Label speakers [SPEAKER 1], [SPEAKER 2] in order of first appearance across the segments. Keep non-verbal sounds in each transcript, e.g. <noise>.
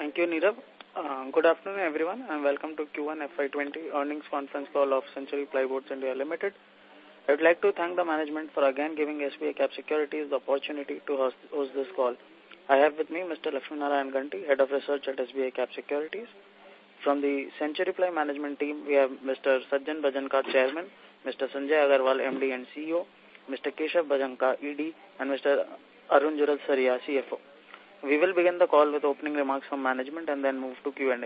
[SPEAKER 1] Thank you, Nirav. Uh, good afternoon, everyone, and welcome to Q1 FY20 earnings
[SPEAKER 2] conference call of Century Plyboards India Limited. I would like to thank the management for again giving SBI Cap Securities the opportunity to host, host this call. I have with me Mr. Lakshminarayan Ganti, Head of Research at SBI Cap Securities. From the Century Ply management team, we have
[SPEAKER 3] Mr. Sajjan Bhajanka, Chairman, Mr. Sanjay Agarwal, MD and CEO, Mr. Keshav
[SPEAKER 2] Bhajanka, ED, and Mr. Arun Jural Saria, CFO. We will begin the call with opening
[SPEAKER 4] remarks from management and then move to Q&A.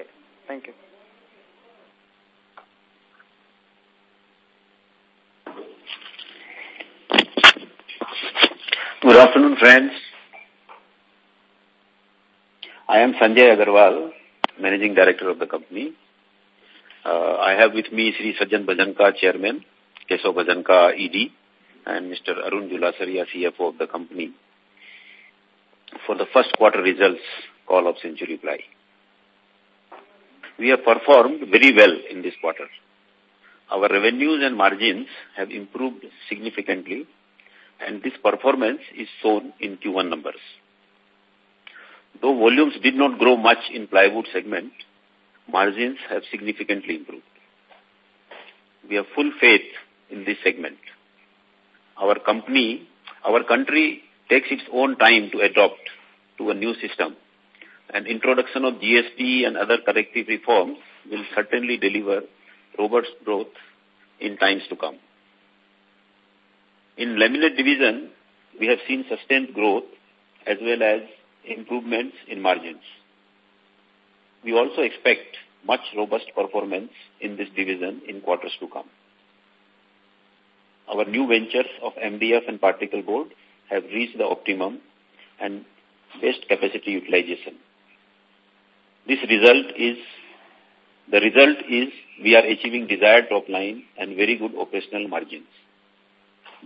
[SPEAKER 4] Thank you.
[SPEAKER 2] Good afternoon, friends. I am Sanjay Agarwal, Managing Director of the company. Uh, I have with me Sri Sajjan Bhajanka, Chairman, Keshav Bhajanka, ED, and Mr. Arun Julasaria, CFO of the company for the first quarter results call of Century Ply. We have performed very well in this quarter. Our revenues and margins have improved significantly and this performance is shown in Q1 numbers. Though volumes did not grow much in plywood segment, margins have significantly improved. We have full faith in this segment. Our company, our country takes its own time to adopt to a new system. And introduction of GST and other corrective reforms will certainly deliver robust growth in times to come. In laminate division, we have seen sustained growth as well as improvements in margins. We also expect much robust performance in this division in quarters to come. Our new ventures of MDF and particle board have reached the optimum and best capacity utilization. This result is, the result is we are achieving desired top line and very good operational margins.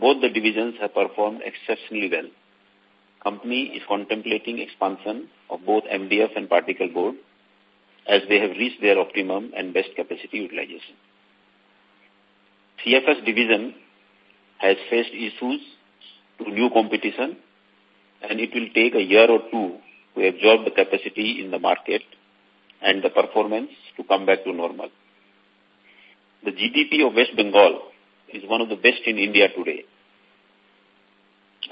[SPEAKER 2] Both the divisions have performed exceptionally well. Company is contemplating expansion of both MDF and particle board as they have reached their optimum and best capacity utilization. CFS division has faced issues to new competition and it will take a year or two to absorb the capacity in the market and the performance to come back to normal. The GDP of West Bengal is one of the best in India today.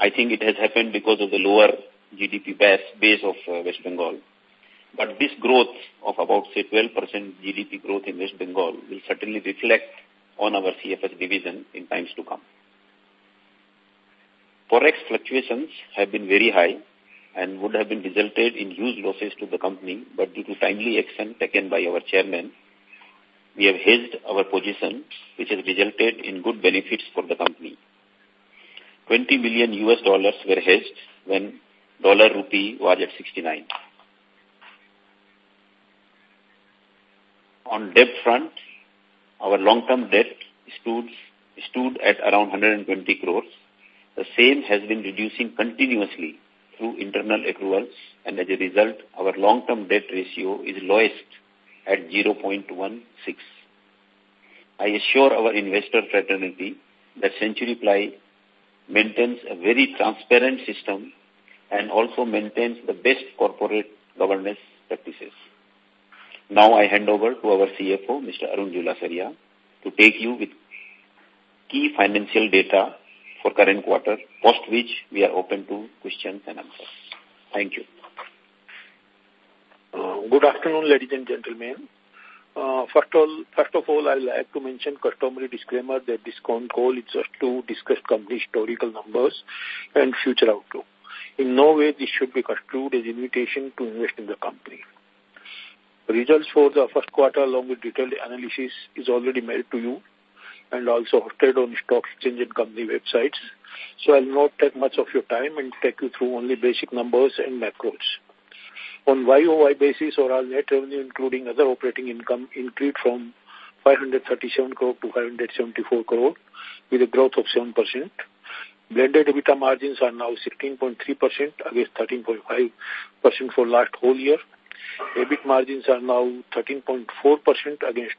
[SPEAKER 2] I think it has happened because of the lower GDP base, base of uh, West Bengal. But this growth of about, say, 12% GDP growth in West Bengal will certainly reflect on our CFS division in times to come. Forex fluctuations have been very high and would have been resulted in huge losses to the company, but due to timely action taken by our chairman, we have hedged our position, which has resulted in good benefits for the company. 20 million US dollars were hedged when dollar rupee was at 69. On debt front, our long-term debt stood, stood at around 120 crores the same has been reducing continuously through internal accruals and as a result, our long-term debt ratio is lowest at 0.16. I assure our investor fraternity that Century Ply maintains a very transparent system and also maintains the best corporate governance practices. Now I hand over to our CFO, Mr. Arun Julasaria, to take you with key financial data for current quarter, post which we are open to questions and answers. Thank you.
[SPEAKER 3] Uh, good afternoon, ladies and gentlemen. Uh, first, all, first of all, I'd like to mention customary disclaimer that this call is just to discuss company historical numbers and future outlook. In no way this should be construed as invitation to invest in the company. Results for the first quarter along with detailed analysis is already mailed to you and also hosted on stock exchange and company websites. So I'll not take much of your time and take you through only basic numbers and macros. On YOY basis, or our net revenue, including other operating income, increased from 537 crore to 574 crore with a growth of 7%. Blended EBITDA margins are now 16.3% against 13.5% for last whole year. EBIT margins are now 13.4% against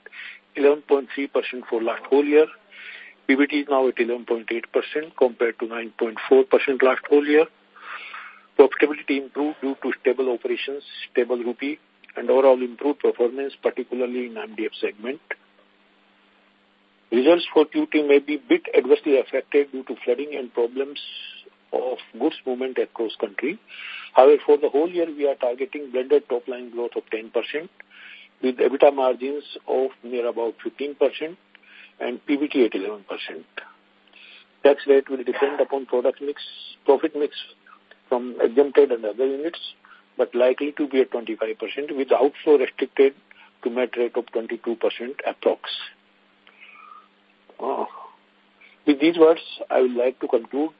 [SPEAKER 3] 11.3% for last whole year. PBT is now at 11.8% compared to 9.4% last whole year. Profitability improved due to stable operations, stable rupee, and overall improved performance, particularly in MDF segment. Results for Q2 may be bit adversely affected due to flooding and problems of goods movement across country. However, for the whole year, we are targeting blended top-line growth of 10% with EBITDA margins of near about 15% and PBT at 11%. Tax rate will depend upon product mix, profit mix from exempted and other units, but likely to be at 25% with outflow restricted to MAT rate of 22% approx. Uh, with these words, I would like to conclude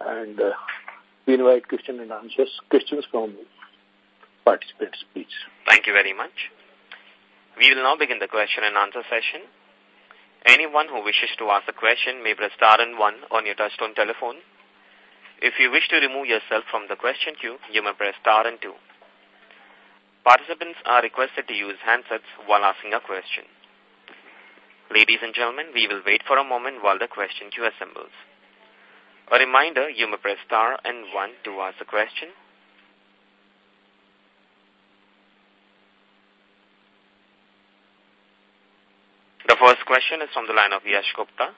[SPEAKER 3] and uh, we invite questions and answers, questions from participants, please.
[SPEAKER 5] Thank you very much. We will now begin the question and answer session. Anyone who wishes to ask a question may press star and one on your touchstone telephone. If you wish to remove yourself from the question queue, you may press star and two. Participants are requested to use handsets while asking a question. Ladies and gentlemen, we will wait for a moment while the question queue assembles. A reminder, you may press star and one to ask a question. The first question is from the line of Yash Gupta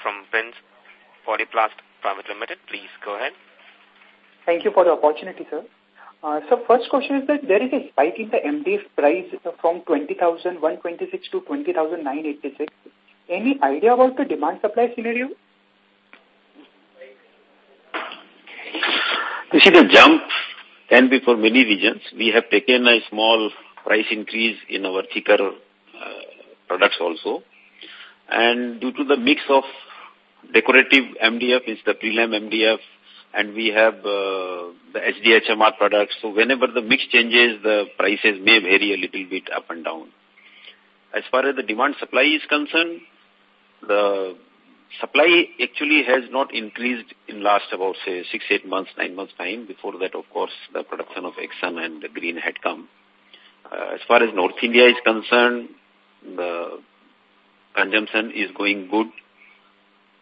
[SPEAKER 5] from Prince Polyplast Private Limited. Please go ahead.
[SPEAKER 6] Thank you for the opportunity, sir. Uh, so first question is that there is a spike in the MDF price from 20,126 to 20,986. Any idea about the demand supply scenario?
[SPEAKER 2] You see, the jump can be for many reasons. We have taken a small price increase in our thicker products also. And due to the mix of decorative MDF is the premium MDF and we have uh, the HDHMR products. So whenever the mix changes, the prices may vary a little bit up and down. As far as the demand supply is concerned, the supply actually has not increased in last about say six, eight months, nine months time. Before that, of course, the production of Exxon and the Green had come. Uh, as far as North India is concerned, the consumption is going good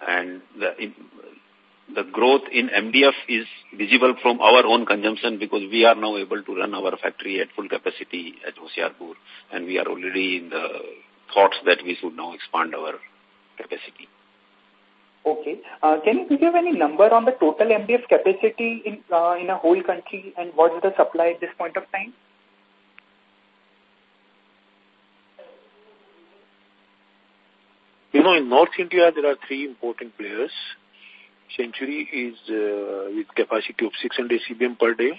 [SPEAKER 2] and the, the growth in MDF is visible from our own consumption because we are now able to run our factory at full capacity at Hoshiarpur and we are already in the thoughts that we should now expand our capacity.
[SPEAKER 6] Okay. Uh, can you give any number on the total MDF capacity in, uh, in a whole country and what's the supply at this point of time?
[SPEAKER 3] You know, in North India, there are three important players. Century is uh, with capacity of 600 CBM per day.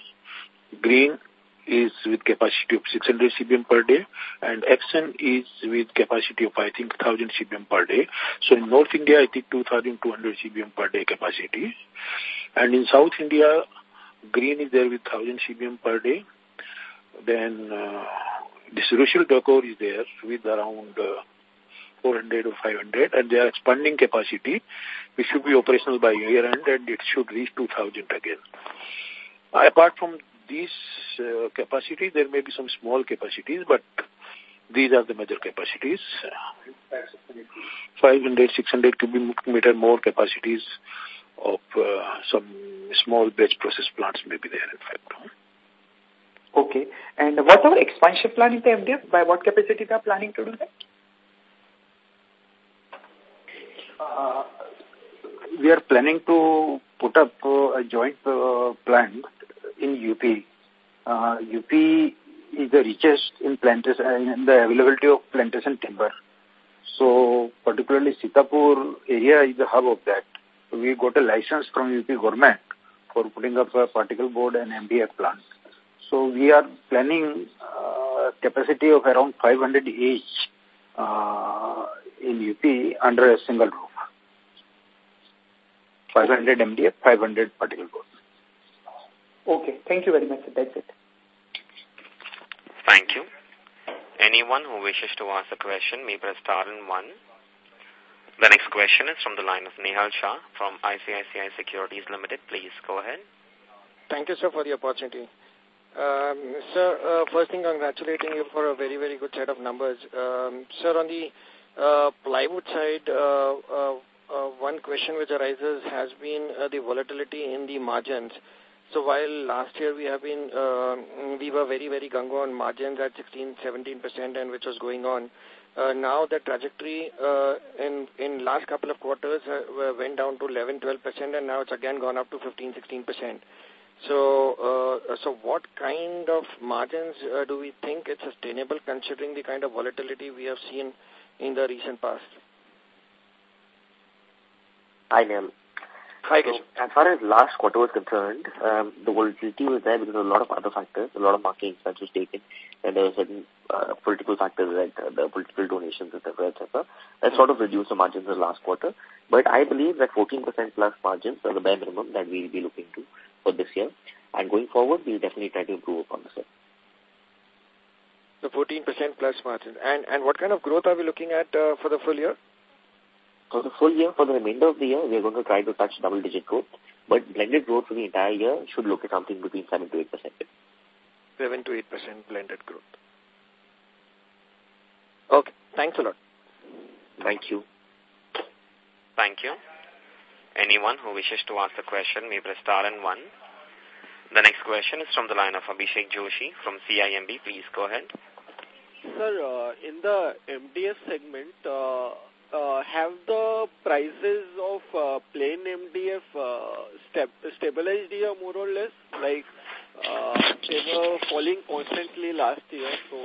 [SPEAKER 3] Green is with capacity of 600 CBM per day. And Exxon is with capacity of, I think, 1,000 CBM per day. So in North India, I think 2,200 CBM per day capacity. And in South India, Green is there with 1,000 CBM per day. Then uh, this Rushil Decor is there with around... Uh, 400 or 500, and they are expanding capacity, which should be operational by year-end, and it should reach 2,000 again. Apart from these uh, capacity, there may be some small capacities, but these are the major capacities. 500, 600 cubic meter more capacities of uh, some small batch process plants may be there, in fact.
[SPEAKER 6] Okay. And what's our expansion plan in the MDF? By what capacity they are planning to do that?
[SPEAKER 3] we are planning to put up uh, a joint uh, plant in UP. Uh, UP is the richest in plantation, uh, in the availability of plantation timber. So particularly Sitapur area is the hub of that. we got a license from UP government for putting up a particle board and MDF plant. So we are planning uh, capacity of around 500 each uh, in UP under a single roof. 500 MDF, 500 particle board.
[SPEAKER 7] Okay. Thank you very much. That's it.
[SPEAKER 5] Thank you. Anyone who wishes to ask a question may press star and one. The next question is from the line of Nihal Shah from ICICI Securities Limited. Please go ahead.
[SPEAKER 8] Thank you, sir, for the opportunity. Um, sir, uh, first thing, congratulating you for a very, very good set of numbers. Um, sir, on the uh, plywood side, uh, uh, uh, one question which arises has been uh, the volatility in the margins. So while last year we have been, uh, we were very, very gung ho on margins at 16, 17% and which was going on. Uh, now the trajectory uh, in in last couple of quarters uh, went down to 11, 12% and now it's again gone up to 15, 16%. So, uh, so what kind of margins uh, do we think it's sustainable considering the kind of volatility we have seen in the recent past?
[SPEAKER 4] Hi, Neil. Hi, so, As far as last quarter was concerned, um, the volatility was there because of a lot of other factors, a lot of market expense was taken, and there were certain uh, political factors like uh, the political donations, etc., etc. That sort of mm-hmm. reduced the margins in the last quarter. But I believe that 14% plus margins are the bare minimum that we will be looking to for this year. And going forward, we'll definitely try to improve upon the set.
[SPEAKER 8] The 14% plus margin. And, and what kind of growth are we looking at uh, for the full
[SPEAKER 4] year? For the full year for the remainder of the year, we are going to try to touch double-digit growth, but blended growth for the entire year should look at something between 7 to 8%.
[SPEAKER 8] 7 to 8%
[SPEAKER 5] blended growth.
[SPEAKER 4] Okay. Thanks a lot. Thank you.
[SPEAKER 5] Thank you. Anyone who wishes to ask a question may press star and one. The next question is from the line of Abhishek Joshi from CIMB. Please go ahead.
[SPEAKER 9] Sir, uh, in the MDF segment, uh, uh, have the prices of uh, plain MDF uh, st stabilized here more or less? Like uh, they were falling constantly last year. So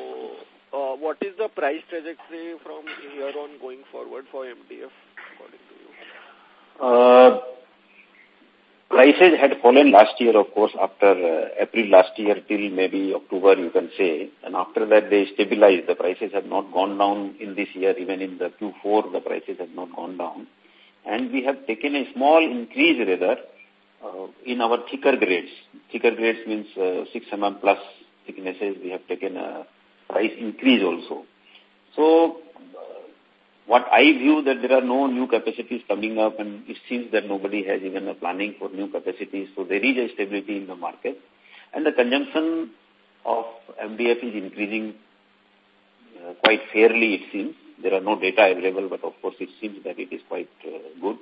[SPEAKER 9] uh, what is the price trajectory from here on going forward for MDF according to you? Uh,
[SPEAKER 2] Prices had fallen last year, of course, after uh, April last year till maybe October, you can say. And after that, they stabilized. The prices have not gone down in this year. Even in the Q4, the prices have not gone down. And we have taken a small increase, rather, uh, in our thicker grades. Thicker grades means uh, 6 mm plus thicknesses. We have taken a price increase also. So what I view that there are no new capacities coming up and it seems that nobody has even a planning for new capacities. So there is a stability in the market and the consumption of MDF is increasing uh, quite fairly it seems. There are no data available but of course it seems that it is quite uh, good.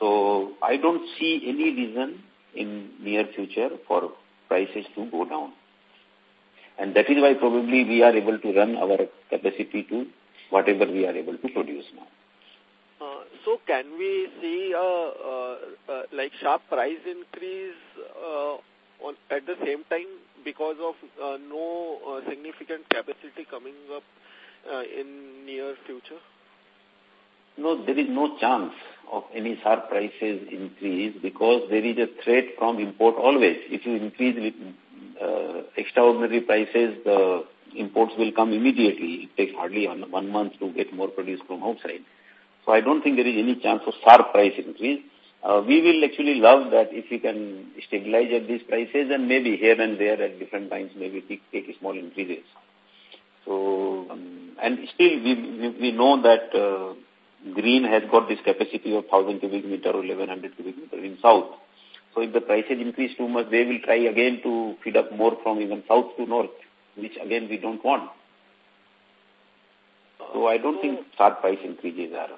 [SPEAKER 2] So I don't see any reason in near future for prices to go down. And that is why probably we are able to run our capacity to whatever we are able to produce now.
[SPEAKER 9] Uh, so can we see a uh, uh, like sharp price increase uh, on, at the same time because of uh, no uh, significant capacity coming up in near future?
[SPEAKER 2] No, there is no chance of any sharp prices increase because there is a threat from import always. If you increase extraordinary prices, the imports will come immediately. It takes hardly one, one month to get more produce from outside. So I don't think there is any chance of sharp price increase. Uh, we will actually love that if we can stabilize at these prices and maybe here and there at different times maybe take, take small increases. So, um, and still we, we, we know that uh, green has got this capacity of 1000 cubic meter or 1100 cubic meter in south. So if the prices increase too much, they will try again to feed up more from even south to north which again we don't want. So I don't so, think start price increases are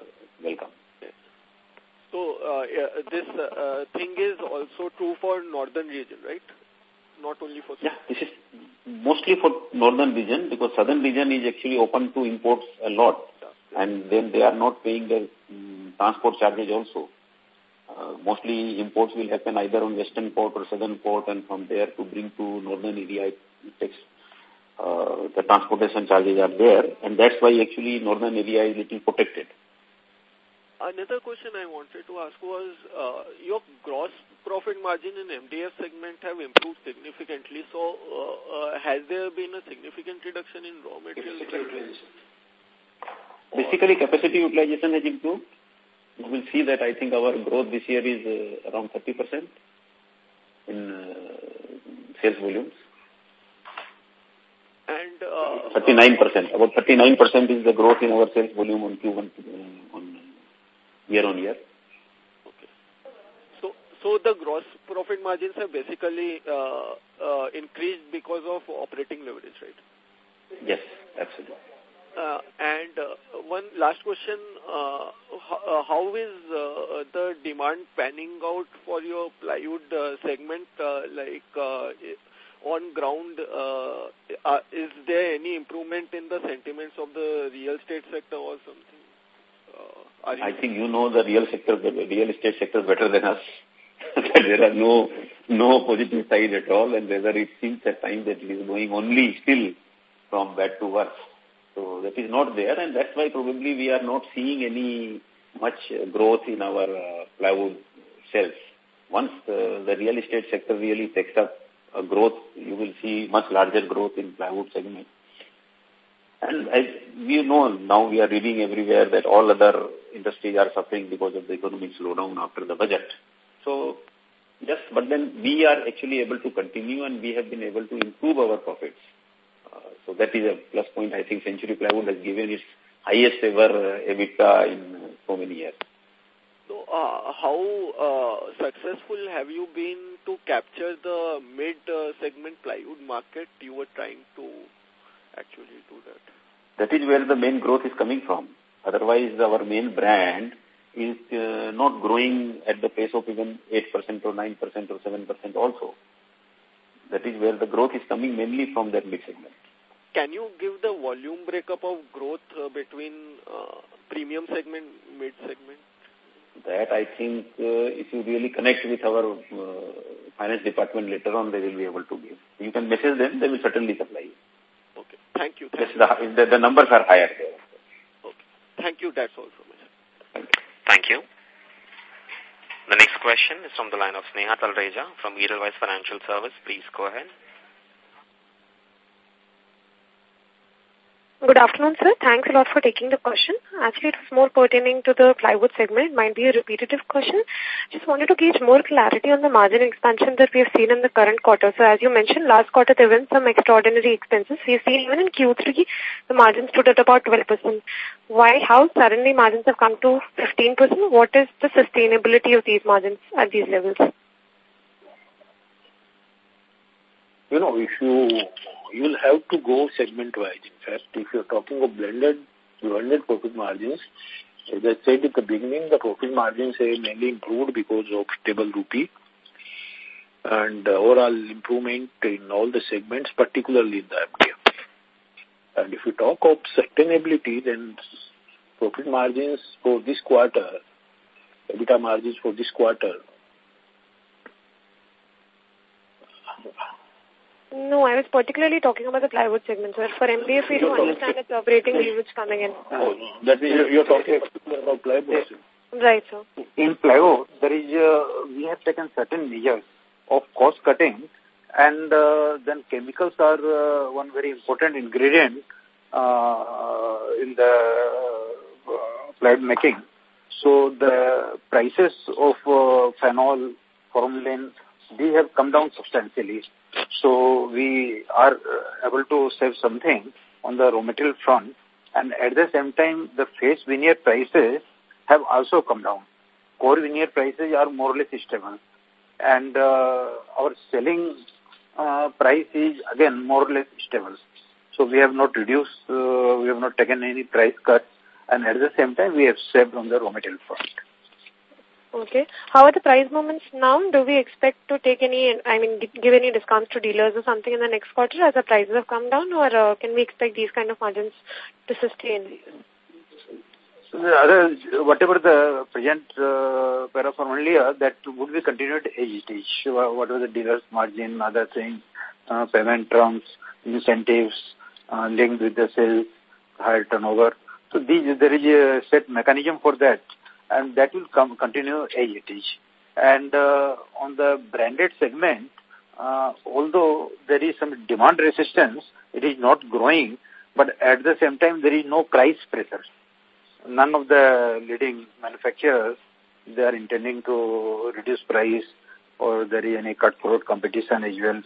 [SPEAKER 4] welcome.
[SPEAKER 9] So uh, yeah, this uh, thing is also true for northern region, right? Not only for... Yeah,
[SPEAKER 2] this is mostly for northern region because southern region is actually open to imports a lot. And then they are not paying their um, transport charges also. Uh, mostly imports will happen either on western port or southern port and from there to bring to northern area it takes uh, the transportation charges are there, and that's why actually northern area is little protected.
[SPEAKER 9] Another question I wanted to ask was, uh, your gross profit margin in MDF segment have improved significantly. So, uh, uh, has there been a significant reduction in raw material utilization?
[SPEAKER 2] Basically, capacity utilization has improved. You will see that I think our growth this year is uh, around 30% in uh, sales volumes. Uh, 39%. About 39% is the growth in our sales volume on Q1 on year on year.
[SPEAKER 9] So, so the gross profit margins have basically uh, uh, increased because of operating
[SPEAKER 4] leverage, right? Yes, absolutely.
[SPEAKER 9] Uh, and uh, one last question, uh, how, uh, how is uh, the demand panning out for your plywood uh, segment? Uh, like, uh, on ground, uh, uh, is there any improvement in the sentiments of the real estate sector or something?
[SPEAKER 2] Uh, I think you know the real sector, the real estate sector better than us. <laughs> there are no no positive side at all, and whether it seems at times that it is going only still from bad to worse. So that is not there, and that's why probably we are not seeing any much growth in our uh, plywood sales. Once the real estate sector really picks up a growth, you will see much larger growth in plywood segment. And as we know now, we are reading everywhere that all other industries are suffering because of the economic slowdown after the budget. So, yes, but then we are actually able to continue and we have been able to improve our profits. Uh, so that is a plus point. I think Century Plywood has given its highest ever uh, EBITDA in uh, so many years.
[SPEAKER 9] So, uh, how uh, successful have you been to capture the mid-segment uh, plywood market, you were trying
[SPEAKER 2] to actually do that? That is where the main growth is coming from. Otherwise, our main brand is uh, not growing at the pace of even 8% or 9% or 7% also. That is where the growth is coming mainly from that mid-segment.
[SPEAKER 9] Can you give the volume breakup of growth uh, between uh, premium segment, mid-segment?
[SPEAKER 2] that I think uh, if you really connect with our uh, finance department later on, they will be able to give. You can message them, they will certainly supply you.
[SPEAKER 5] Okay. Thank you.
[SPEAKER 9] Thank yes, the, the,
[SPEAKER 2] numbers are higher there.
[SPEAKER 5] Okay. Thank you. That's all from me. Thank you. Thank you. The next question is from the line of Sneha Talreja from Edelweiss Financial Service. Please go ahead.
[SPEAKER 10] Good afternoon, sir. Thanks a lot for taking the question. Actually, it was more pertaining to the plywood segment. It might be a repetitive question. Just wanted to gauge more clarity on the margin expansion that we have seen in the current quarter. So as you mentioned, last quarter there were some extraordinary expenses. We've seen even in Q3, the margins stood at about 12%. Why, how suddenly margins have come to 15%? What is the sustainability of these margins at these levels?
[SPEAKER 3] you know, if you, you'll have to go segment-wise. In fact, if you're talking of blended, blended profit margins, as I said at the beginning, the profit margins have mainly improved because of stable rupee and overall improvement in all the segments, particularly in the MDF. And if you talk of sustainability, then profit margins for this quarter, EBITDA margins for this quarter
[SPEAKER 10] no, I was particularly talking about the plywood segment, So For MDF, we do not understand it's operating leverage coming in. Oh, that is, you're, you're
[SPEAKER 2] talking
[SPEAKER 3] about plywood.
[SPEAKER 10] Right, sir. In plywood,
[SPEAKER 3] there is, uh, we have taken certain measures of cost cutting and uh, then chemicals are uh, one very important ingredient uh, in the uh, plywood making. So the prices of uh, phenol, formalin, these have come down substantially. So we are uh, able to save something on the raw material front. And at the same time, the face veneer prices have also come down. Core veneer prices are more or less stable. And uh, our selling uh, price is again more or less stable. So we have not reduced, uh, we have not taken any price cuts. And at the same time, we have saved on the raw material front.
[SPEAKER 10] Okay. How are the price movements now? Do we expect to take any, I mean, give any discounts to dealers or something in the next quarter as the prices have come down or uh, can we expect these kind of margins to sustain?
[SPEAKER 3] other, whatever the present uh, from earlier, that would be continued each What was the dealer's margin, other things, uh, payment terms, incentives uh, linked with the sales, higher turnover. So these, there is a set mechanism for that and that will come continue as it is. And uh, on the branded segment, uh, although there is some demand resistance, it is not growing, but at the same time, there is no price pressure. None of the leading manufacturers, they are intending to reduce price or there is any cutthroat competition as well.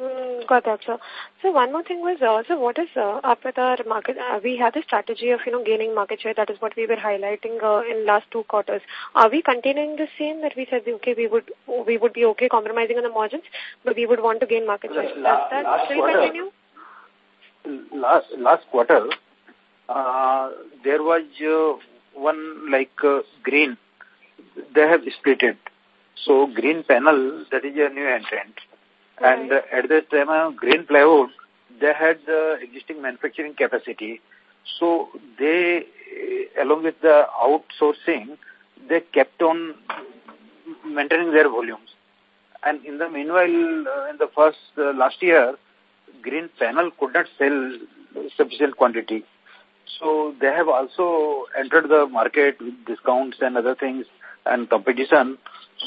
[SPEAKER 10] Mm, got that, sir. So one more thing was, uh, so what is uh, up with our market? Uh, we had a strategy of, you know, gaining market share. That is what we were highlighting uh, in last two quarters. Are we continuing the same that we said, okay, we would we would be okay compromising on the margins, but we would want to gain market share? Does that last quarter, continue?
[SPEAKER 3] Last, last quarter, uh, there was uh, one like uh, green. They have split it. So green panel, that is a new entrant and uh, at that time, uh, Green Plywood, they had the existing manufacturing capacity. So they, eh, along with the outsourcing, they kept on maintaining their volumes. And in the meanwhile, uh, in the first last year, Green Panel could not sell sufficient quantity. So they have also entered the market with discounts and other things and competition.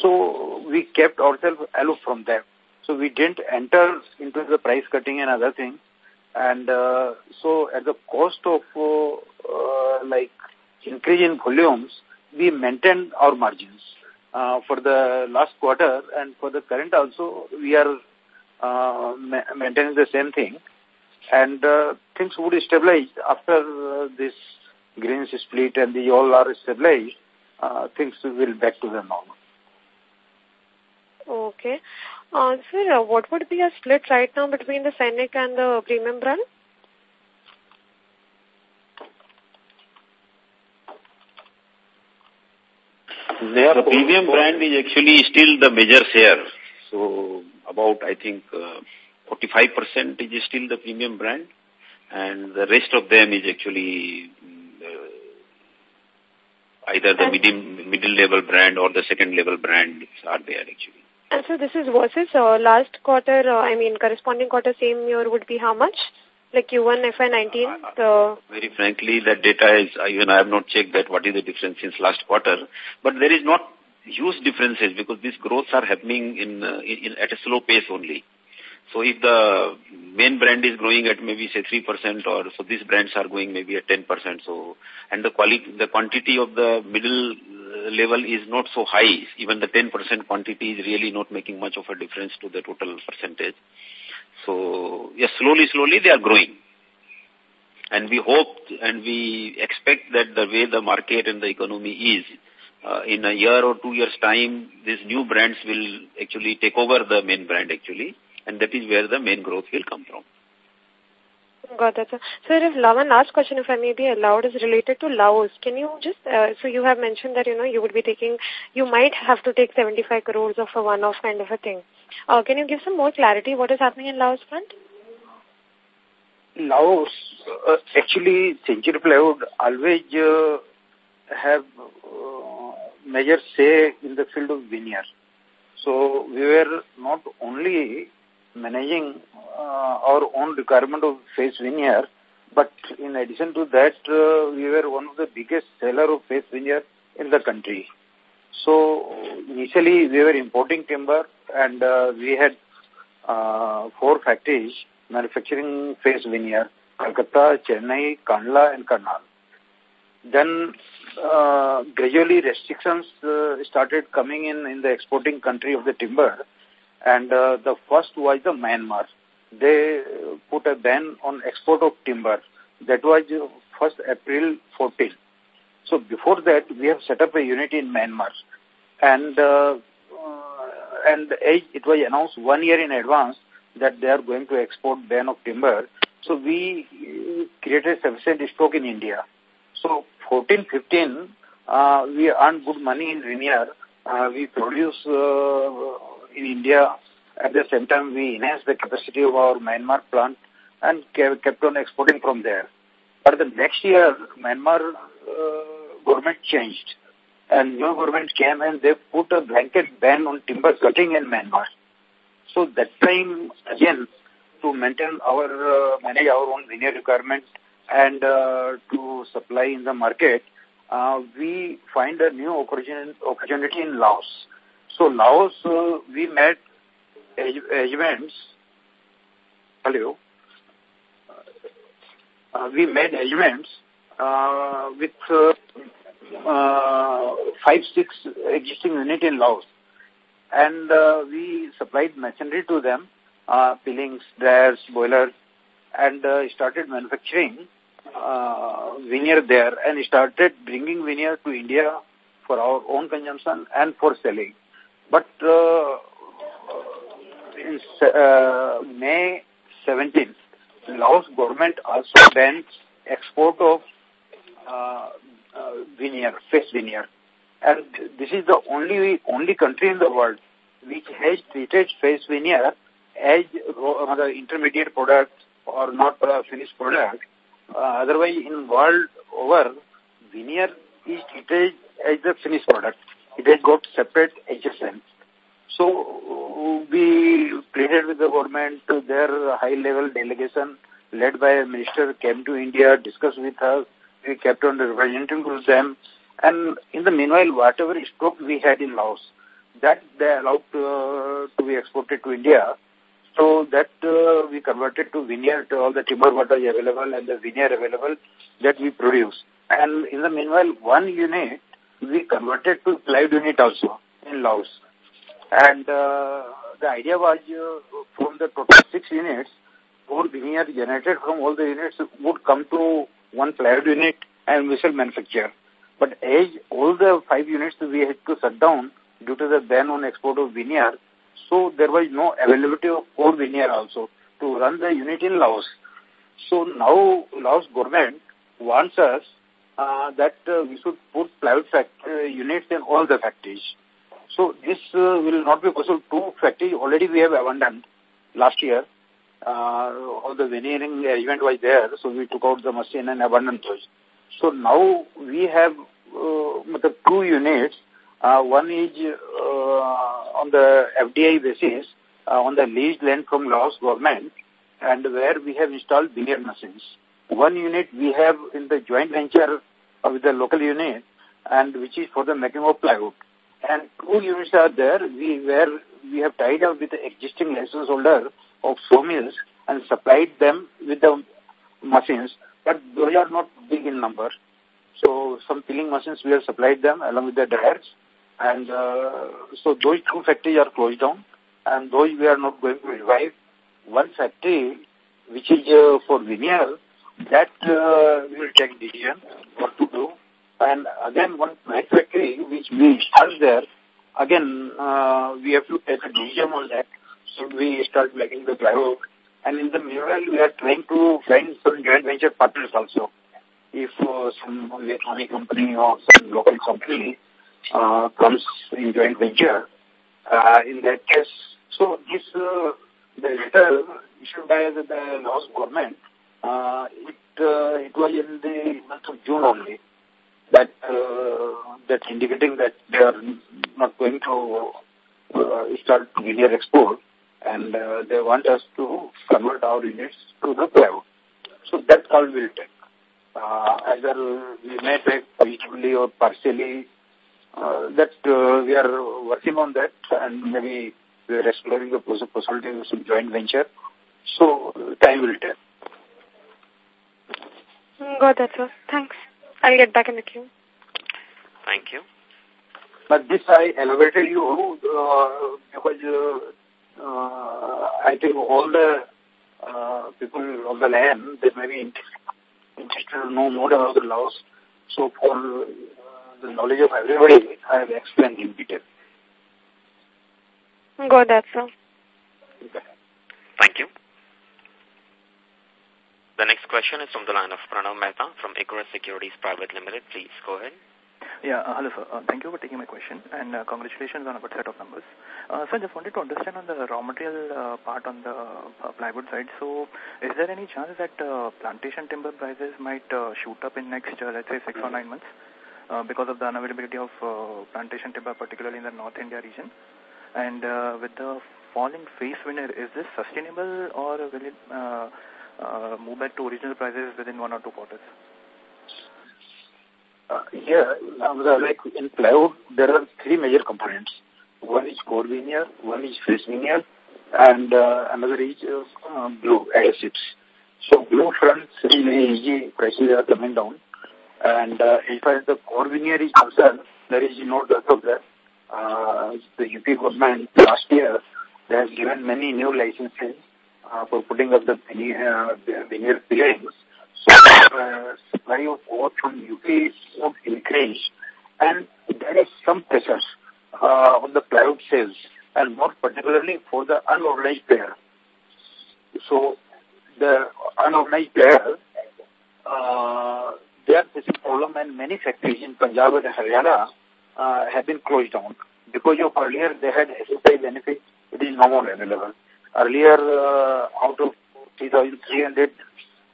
[SPEAKER 3] So we kept ourselves aloof from that. So we didn't enter into the price cutting and other things. And uh, so at the cost of uh, uh, like increase in volumes, we maintained our margins. Uh, for the last quarter and for the current also, we are uh, ma maintaining the same thing. And uh, things would stabilize after uh, this green split and the all are stabilized, uh, things will back to the normal.
[SPEAKER 10] Okay. Uh, sir, uh, what would be a split right now between the Sainik and the premium brand?
[SPEAKER 2] the premium brand is actually still the major share. So about, I think, 45% uh, is still the premium brand and the rest of them is actually mm, uh, either the medium, middle level brand or the second level brand
[SPEAKER 10] are there actually. And so this is versus uh, last quarter, uh, I mean, corresponding quarter same year would be how much? Like Q1 FY19? Uh,
[SPEAKER 2] very frankly, that data is, even I have not checked that what is the difference since last quarter. But there is not huge differences because these growths are happening in, uh, in, in at a slow pace only. So if the main brand is growing at maybe say 3% or so these brands are going maybe at 10%. So, and the quality, the quantity of the middle level is not so high. Even the 10% quantity is really not making much of a difference to the total percentage. So yes, slowly, slowly they are growing. And we hope and we expect that the way the market and the economy is, uh, in a year or two years time, these new brands will actually take over the main brand actually. And that is where the main growth will come
[SPEAKER 10] from. Got that, sir. Sir, if one last question, if I may be allowed, is related to Laos. Can you just, uh, so you have mentioned that, you know, you would be taking, you might have to take 75 crores of a one-off kind of a thing. Uh, can you give some more clarity what is happening in Laos front?
[SPEAKER 3] Laos, uh, actually, Century Plywood always uh, have uh, major say in the field of veneer. So we were not only managing uh, our own requirement of face veneer. But in addition to that, uh, we were one of the biggest seller of face veneer in the country. So initially we were importing timber and uh, we had uh, four factories manufacturing face veneer, Calcutta, Chennai, Kandla and Karnal. Then uh, gradually restrictions uh, started coming in in the exporting country of the timber and uh, the first was the Myanmar. They put a ban on export of timber. That was 1st April 14. So before that, we have set up a unit in Myanmar. And, uh, uh, and it was announced one year in advance that they are going to export ban of timber. So we created sufficient stock in India. So 14, 15, we earned good money in veneer. we produce in India. At the same time, we enhanced the capacity of our Myanmar plant and kept on exporting from there. But the next year, Myanmar uh, government changed and new government came and they put a blanket ban on timber cutting in Myanmar. So that time, again, to maintain our, uh, manage our own veneer requirement and uh, to supply in the market, uh, we find a new opportunity in Laos. So Laos, uh, uh, uh, uh, we met events. Hello. Uh, we made agreements uh, with uh, five, six existing unit in Laos. And uh, we supplied machinery to them, uh, peelings, dryers, boilers, and uh, started manufacturing uh, veneer there and started bringing veneer to India for our own consumption and for selling. But uh, in uh, May 17th, Laos government also bans export of uh, uh, veneer, face veneer. And this is the only only country in the world which has treated face veneer as another intermediate product or not a finished product. Uh, otherwise, in world over, veneer is treated as the finished product. They got separate HSN. So we pleaded with the government, their high-level delegation led by a minister came to India, discussed with us, we kept on representing to them. And in the meanwhile, whatever stock we had in Laos, that they allowed uh, to be exported to India. So that uh, we converted to veneer, to all the timber what is available and the veneer available that we produce. And in the meanwhile, one unit we converted to live unit also in Laos. And uh, the idea was uh, from the total six units, four veneer generated from all the units would come to one plywood unit and we shall manufacture. But as all the five units we had to shut down due to the ban on export of veneer, so there was no availability of core veneer also to run the unit in Laos. So now Laos government wants us uh, that uh, we should put plywood uh, units in all the factories. So this uh, will not be possible. Two factories already we have abandoned last year. Uh, all the veneering event was there, so we took out the machine and abandoned those. So now we have uh, the two units. Uh, one is uh, on the FDI basis uh, on the leased land from Laos government and where we have installed veneer machines one unit we have in the joint venture of the local unit, and which is for the making of plywood. And two units are there. We where we have tied up with the existing license holder of sawmills and supplied them with the machines, but those are not big in number. So some peeling machines we have supplied them along with the dryers. And uh, so those two factories are closed down and those we are not going to revive. One factory, which is uh, for veneer that uh, we will take decision what to do. And again, one manufacturing which we start there, again, uh, we have to take a decision on that. Should we start making the plywood? And in the meanwhile, we are trying to find some joint venture partners also. If uh, some electronic company or some local company uh, comes in joint venture, uh, in that case, so this, uh, the letter issued by the, the Laos government uh, it, uh, it was in the month of June only that uh, that's indicating that they are not going to uh, start veneer export and uh, they want us to convert our units to the plywood. So that call will take. Uh, either we may take equally or partially. Uh, that uh, we are working on that and maybe we are exploring the possibility of some joint venture. So time
[SPEAKER 10] will tell. Got that, sir. Thanks. I'll get back in the queue.
[SPEAKER 3] Thank you. But this I elevated you uh, because uh, uh, I think all the uh, people of the land, they may be interested to know more about the Laos. So for uh, the knowledge of everybody, I have explained in detail.
[SPEAKER 10] Got that, sir.
[SPEAKER 5] Okay. Thank you. The next question is from the line of Pranav Mehta from Equirus Securities Private Limited. Please go ahead.
[SPEAKER 7] Yeah, uh, hello sir. Uh, thank you for taking my question and uh, congratulations on a good set of numbers. Uh, so I just wanted to understand on the raw material uh, part on the uh, plywood side. So is there any chance that uh, plantation timber prices might shoot up in next, let's say, six or nine months because of the unavailability of plantation timber, particularly in the North India region? And with the falling face veneer, is this sustainable or will it uh, move back to original prices within one or two quarters?
[SPEAKER 3] Uh, yeah, uh, like in plywood, there are three major components. One is core veneer, one is face veneer, and uh, another is uh, glue adhesives. So blue fronts in AEG prices are coming down. And uh, as far as the core veneer is concerned, there is no doubt of that. Uh, the UP government last year has given many new licenses uh, for putting up the uh, veneer, uh, fillings. So uh, supply of ore from UK is increase. And there is some pressure uh, on the plywood sales and more particularly for the unorganized player. So the unorganized player, uh, they are facing problem and many factories in Punjab and Haryana uh, have been closed down. Because of earlier they had SSI benefit, it is no more available. Earlier, uh, out of 3,300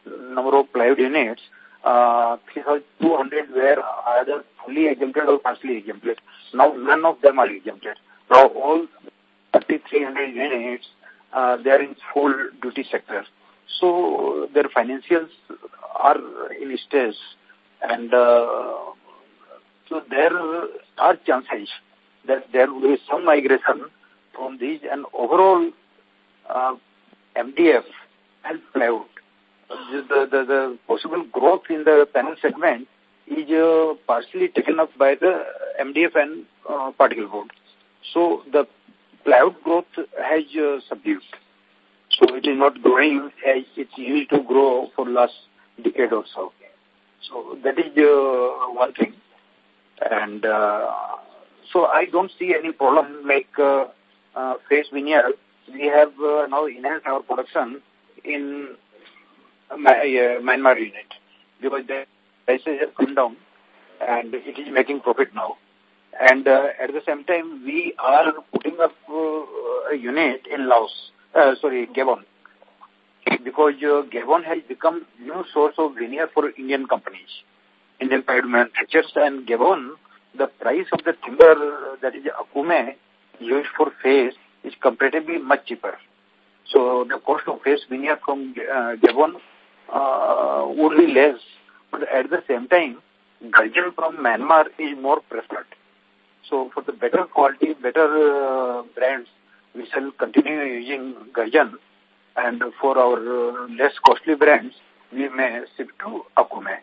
[SPEAKER 3] uh, number of plywood units, uh, 3,200 were either fully exempted or partially exempted. Now none of them are exempted. Now all 3,300 units, uh, they are in full duty sector. So their financials are in stress and uh, so there are chances that there will be some migration from these and overall uh, MDF and plywood. The, the, the possible growth in the panel segment is uh, partially taken up by the MDF and uh, particle board. So the plywood growth has uh, subdued. So it is not growing as it used to grow for last decade or so. So that is uh, one thing. And uh, so I don't see any problem like uh, uh, face veneer we have uh, now enhanced our production in my, uh, Myanmar unit because the prices have come down and it is making profit now. And uh, at the same time, we are putting up a unit in Laos, sorry, Gabon, because Gabon has become new source of veneer for Indian companies, Indian private manufacturers. And Gabon, the price of the timber, that is okoume, used for face, is comparatively much cheaper. So the cost of fresh veneer from uh, Gabon uh, would be less. But at the same time, Garjan from Myanmar is more preferred. So for the better quality, better uh, brands, we shall continue using Garjan. And for our uh, less costly brands, we may shift to Okoume.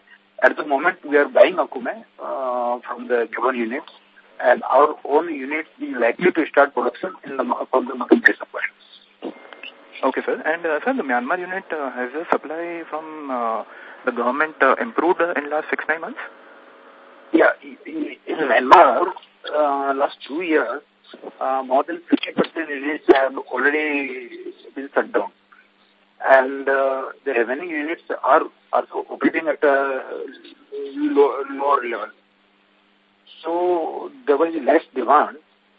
[SPEAKER 3] At the moment, we are buying Okoume uh, from the Gabon units and our own units be likely to start
[SPEAKER 7] production in the, from the month of December. Okay, sir. And, uh, sir, the Myanmar unit, uh, has the supply from uh, the government uh, improved uh, in last six, nine months?
[SPEAKER 3] Yeah, in, Myanmar, uh, last two years, uh, more than 50% units have already been shut down. And uh, the remaining units are, are operating at a lower, lower level. So there was less demand.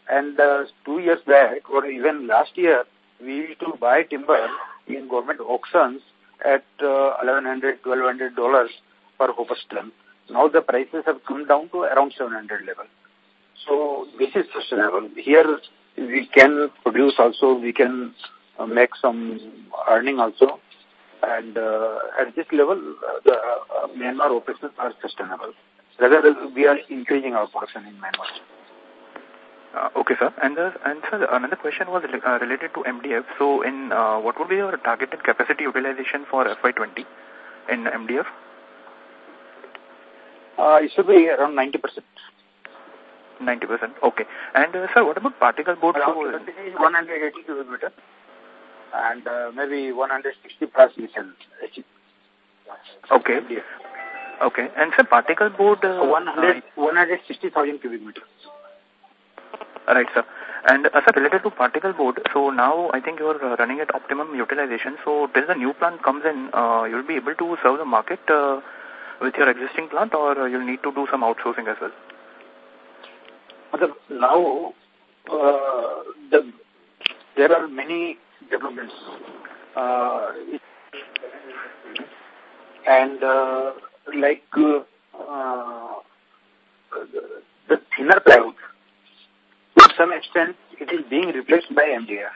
[SPEAKER 3] And uh, two years back, or even last year, we used to buy timber in government auctions at uh, $1,100, $1,200 per ton. Now the prices have come down to around 700 level. So this is sustainable. Here we can produce also, we can uh, make some earning also. And uh, at this level, uh, the Myanmar operations are sustainable. Rather, we are increasing our production in Myanmar. Uh, okay, sir. And, uh, and
[SPEAKER 7] sir, another question was uh, related to MDF. So, in uh, what would be your targeted capacity utilization for FY20 in MDF? Uh, it should be around 90%. 90%, okay. And, uh, sir, what about particle board? Around
[SPEAKER 3] 180 cubic meter and uh, maybe 160 plus meter.
[SPEAKER 7] Okay. MDF. Okay. And sir, particle board... Uh, 160,000 cubic meters. Right, sir. And uh, sir, related to particle board, so now I think you are uh, running at optimum utilization. So till the new plant comes in, uh, you'll be able to serve the market uh, with your existing plant or uh, you'll need to do some outsourcing as well? Now,
[SPEAKER 9] uh,
[SPEAKER 3] the, there are many developments. Uh, and uh, like uh, uh, the thinner plywood. To some extent, it is being replaced by MDF.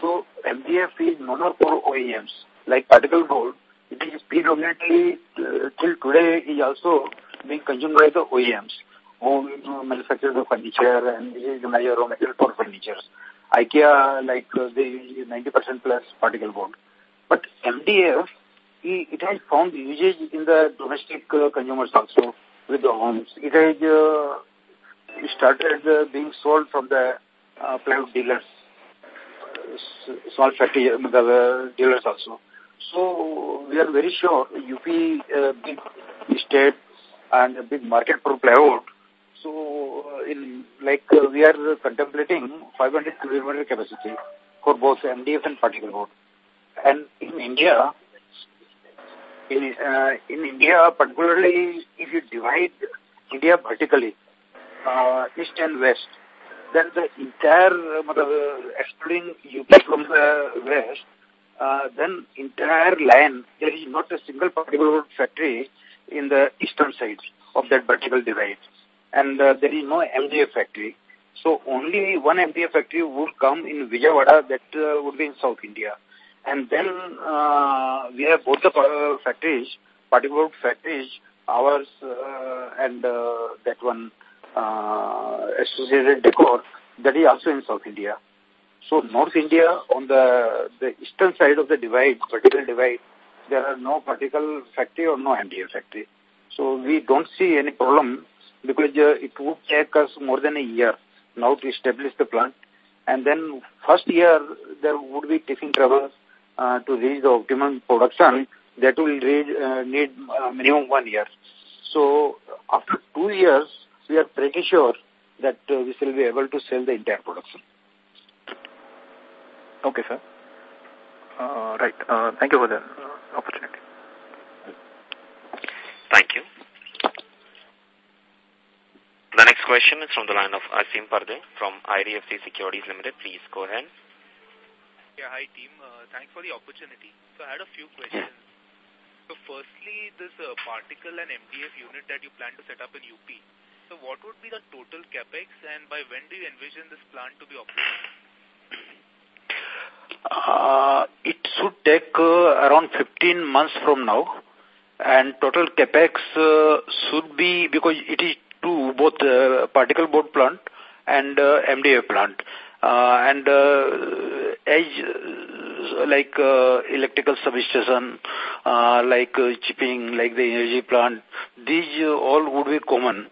[SPEAKER 3] So MDF is monocore OEMs, like particle board. It is predominantly, uh, till today, is also being consumed by the OEMs who uh, manufacture the furniture and this is the major raw material for furniture. IKEA, like, uh, they use 90% plus particle board. But MDF it has found usage in the domestic uh, consumers also with the homes. It has uh, started uh, being sold from the uh, plant dealers, small factory uh, the uh, dealers also. So we are very sure UP uh, big state and a big market for plywood. So uh, in like uh, we are contemplating 500 kilometer capacity for both MDF and particle board. And in India, in, uh, in India, particularly if you divide India vertically, uh, east and west, then the entire, uh, excluding UP from the west, uh, then entire land, there is not a single particular factory in the eastern side of that vertical divide. And uh, there is no MDF factory. So only one MDF factory would come in Vijayawada that uh, would be in South India. And then
[SPEAKER 9] uh,
[SPEAKER 3] we have both the factories, particular factories, ours uh, and uh, that one uh, associated decor, that is also in South India. So North India, on the, the eastern side of the divide, particular divide, there are no particle factory or no MDF factory. So we don't see any problem because uh, it would take us more than a year now to establish the plant. And then first year, there would be tiffin troubles, uh, to reach the optimum production, that will reach, uh, need uh, minimum one year. So after two years, we are pretty sure that uh, we will be able to sell the entire production.
[SPEAKER 7] Okay, sir. Uh, right. Uh, thank you for the
[SPEAKER 5] opportunity. Thank you. The next question is from the line of Asim Parde from IDFC Securities Limited. Please go ahead.
[SPEAKER 11] Yeah, hi team. Uh, thanks for the opportunity. So I had a few questions. So firstly, this uh, particle and MDF unit that you plan to set up in UP. So what would be the total capex and by when do you envision this plant to be operational?
[SPEAKER 3] Uh, it should take uh, around 15 months from now and total capex uh, should be because it is two both uh, particle board plant and uh, MDF plant. Uh, and uh, edge like uh, electrical substation, like chipping, like the energy plant, these all would be common.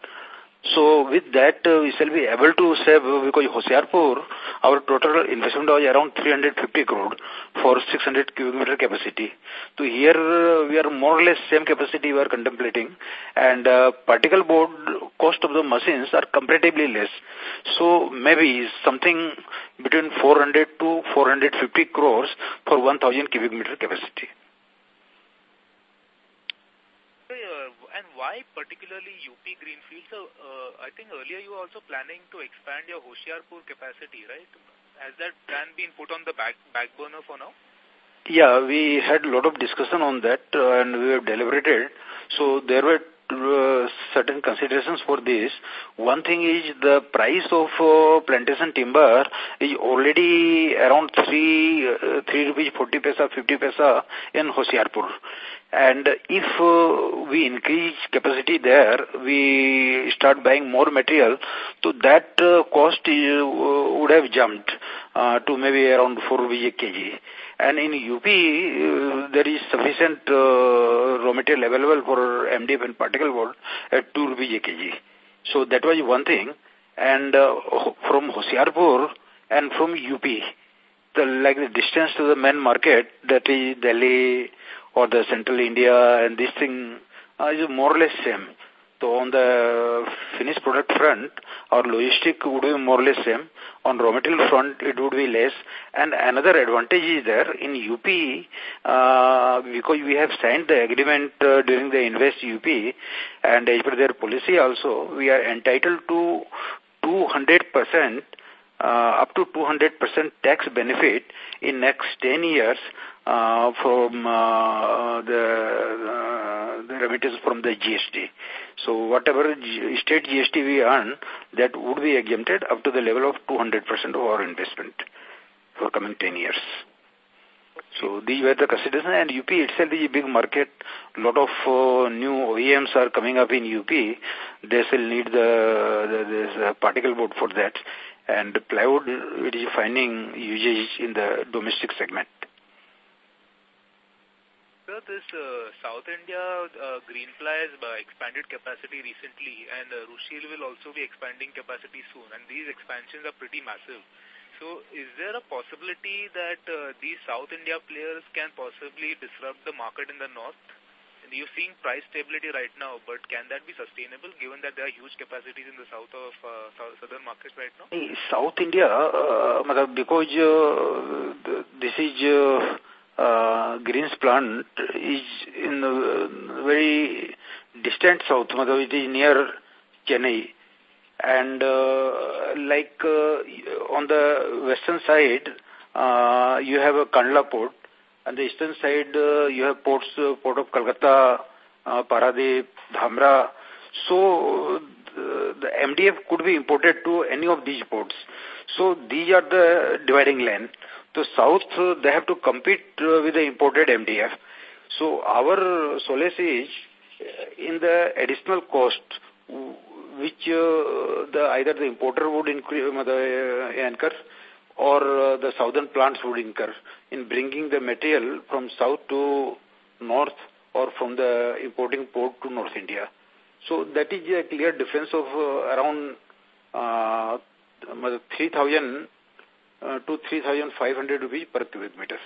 [SPEAKER 3] So with that, uh, we shall be able to save, uh, because Hoshiarpur, our total investment was around 350 crore for 600 cubic meter capacity. So here uh, we are more or less same capacity we are contemplating and uh, particle board cost of the machines are comparatively less. So maybe something between 400 to 450 crores for 1000 cubic meter capacity.
[SPEAKER 11] why particularly UP Greenfield? So, uh, I think earlier you were also planning to expand your Hoshiarpur capacity, right? Has that plan been put on the back, back burner for now?
[SPEAKER 3] Yeah, we had a lot of discussion on that uh, and we have deliberated. So, there were uh, certain considerations for this. One thing is the price of uh, plantation timber is already around 3, uh, 3 rupees 40 paisa, 50 paisa in Hoshiarpur. And if uh, we increase capacity there, we start buying more material, so that uh, cost uh, would have jumped to maybe around 4 rupees a kg. And in UP, there is sufficient raw material available for MDF and particle board at 2 rupees a kg. So that was one thing. And from Hoshiarpur and from UP, the, like the distance to the main market, that is Delhi, or the central India and this thing uh, is more or less same. So on the finished product front, our logistic would be more or less same. On raw material front, it would be less. And another advantage is there in UP, uh, because we have signed the agreement uh, during the Invest UP, and as per their policy also, we are entitled to 200%, uh, up to 200% tax benefit in next 10 years uh, uh, uh, from the remittance from the GST. So whatever state GST we earn, that would be exempted up to the level of 200% of our investment for coming 10 years. So these were the considerations and UP itself is a big market. A lot of uh, new OEMs are coming up in UP. They still need the, the this, particle board for that. And plywood, it is finding usage in the domestic segment
[SPEAKER 11] sir, this uh, South India uh, Greenply has uh, expanded capacity recently and uh, Rushil will also be expanding capacity soon and these expansions are pretty massive. So is there a possibility that uh, these South India players can possibly disrupt the market in the North? And you're seeing price stability right now, but can that be sustainable given that there are huge capacities in the south of uh, south, southern markets right
[SPEAKER 3] now? South India, uh, because uh, this is... Uh, uh, Greens plant is in the uh, very distant south, it is near Chennai. And uh, like uh, on the western side, uh, you have a Kandla port. and the eastern side, uh, you have ports, uh, Port of Calcutta, uh, Paradip, Dhamra. So the, the MDF could be imported to any of these ports. So these are the dividing line. The South, they have to compete uh, with the imported MDF. So our solace is uh, in the additional cost which uh, the either the importer would increase, uh, uh or the southern plants would incur in bringing the material from south to north or from the importing port to North India. So that is a clear difference of around 3,000 uh, to 3,500 rupees per cubic meter.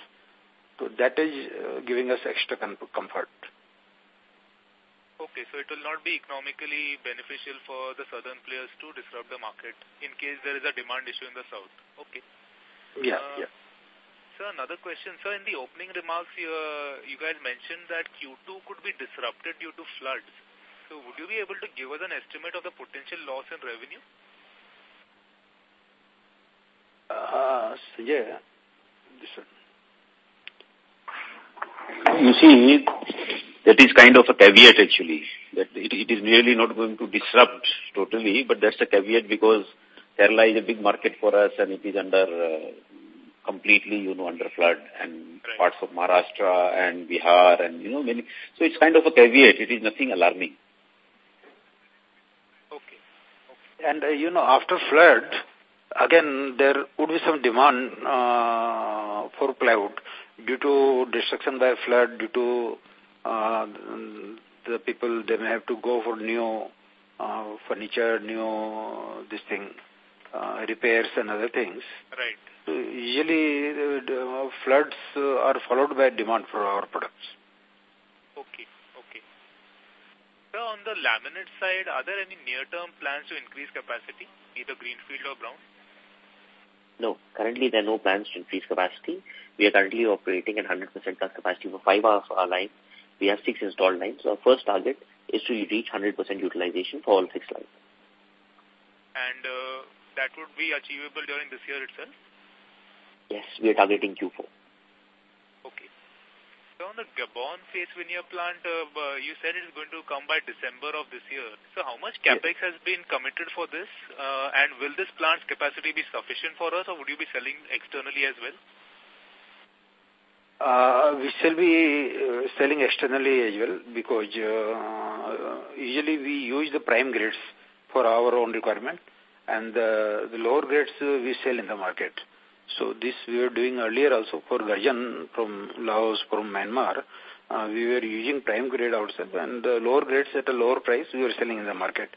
[SPEAKER 3] So that is uh, giving us extra
[SPEAKER 5] comfort.
[SPEAKER 11] Okay, so it will not be economically beneficial for the southern players to disrupt the market in case there is a demand issue in the south. Okay.
[SPEAKER 9] Yeah, uh,
[SPEAKER 3] yeah.
[SPEAKER 11] Sir, another question. Sir, in the opening remarks, you, you guys mentioned that Q2 could be disrupted due to floods. So would you be able to give us an estimate of the potential loss in revenue? Uh,
[SPEAKER 3] so yeah.
[SPEAKER 2] You see, that is kind of a caveat actually. That it, it is really not going to disrupt totally, but that's a caveat because Kerala is a big market for us and it is under uh, completely, you know, under flood and right. parts of Maharashtra and Bihar and, you know, many. So it's kind of a caveat. It is nothing alarming.
[SPEAKER 3] Okay. okay. And, uh, you know, after flood, again, there would be some demand uh, for plywood due to destruction by flood, due to uh, the people, they may have to go for new uh, furniture, new this thing, repairs and other things. Right. usually, floods are followed by demand for our products.
[SPEAKER 11] Okay. Okay. So, on the laminate side, are there any near-term plans to increase capacity, either greenfield or brown?
[SPEAKER 4] No, currently there are no plans to increase capacity. We are currently operating at 100% plus capacity for five of our lines. We have six installed lines. So our first target is to reach 100% utilization for all six lines.
[SPEAKER 11] And uh, that would be achievable during this year itself?
[SPEAKER 4] Yes, we are targeting Q4.
[SPEAKER 11] So on the Gabon phase veneer plant, uh, you said it's going to come by December of this year. So how much capex has been committed for this? Uh, and will this plant's capacity be sufficient for us or would you be selling externally as well?
[SPEAKER 3] Uh, we shall be uh, selling externally as well because uh, uh usually we use the prime grades for our own requirement and uh, the lower grades uh, we sell in the market. So this we were doing earlier also for Garjan from Laos, from Myanmar. Uh, we were using prime grade ourselves and the lower grades at a lower price we were selling in the market.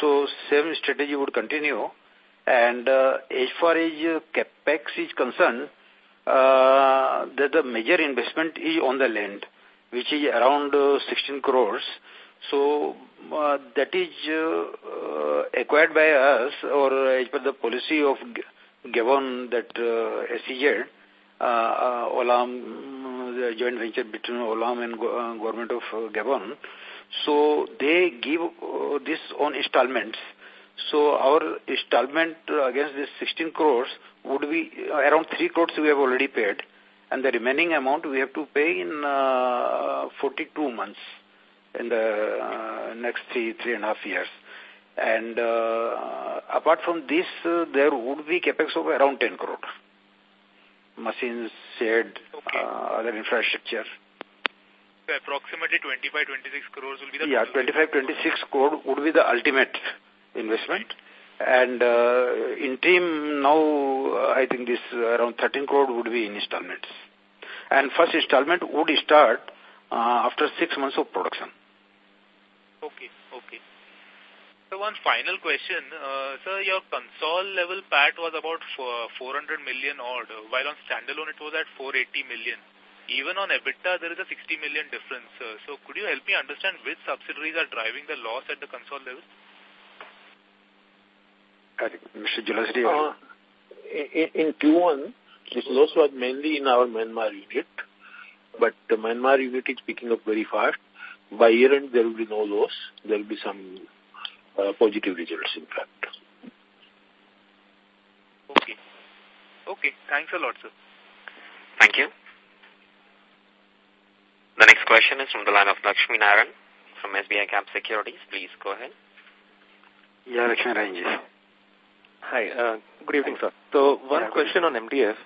[SPEAKER 3] So same strategy would continue. And uh, as far as uh, capex is concerned, uh, that the major investment is on the land, which is around uh, 16 crores. So uh, that is uh, uh acquired by us or as per the policy of Gabon, that uh, SEJ, uh, uh, Olam, the joint venture between Olam and go, uh, government of uh, Gabon. So they give uh, this on installments. So our installment against this 16 crores would be uh, around 3 crores we have already paid. And the remaining amount we have to pay in uh, 42 months in the uh, next three, three and a half years. And uh, apart from this, uh, there would be capex of around 10 crore. Machines, shed, okay. uh, other infrastructure. So approximately 25, 26 crores will be the... Yeah, 25, 26 crore would be the ultimate investment. And uh, in team now, uh, I think this uh, around 13 crore would be in installments. And first installment would start uh, after six months of production.
[SPEAKER 11] Okay. So one final question. Uh, sir, your console level PAT was about 400 million odd, while on standalone it was at 480 million. Even on EBITDA, there is a 60 million difference. Uh, so could you help me understand which subsidiaries are driving the loss at the console level?
[SPEAKER 3] Mr. Julasdi. Uh, in, in
[SPEAKER 9] Q1, this loss was mainly in our Myanmar unit, but the Myanmar unit is
[SPEAKER 3] picking up very fast. By year end, there will be no loss. There will be some uh,
[SPEAKER 2] positive results, in fact.
[SPEAKER 3] Okay.
[SPEAKER 11] Okay.
[SPEAKER 5] Thanks a lot, sir. Thank you. The next question is from the line of Lakshmi Naran from SBI Cap Securities. Please go ahead.
[SPEAKER 7] Yeah, Lakshmi Naran. Hi. Uh, good evening, sir. So one yeah, question on MDF.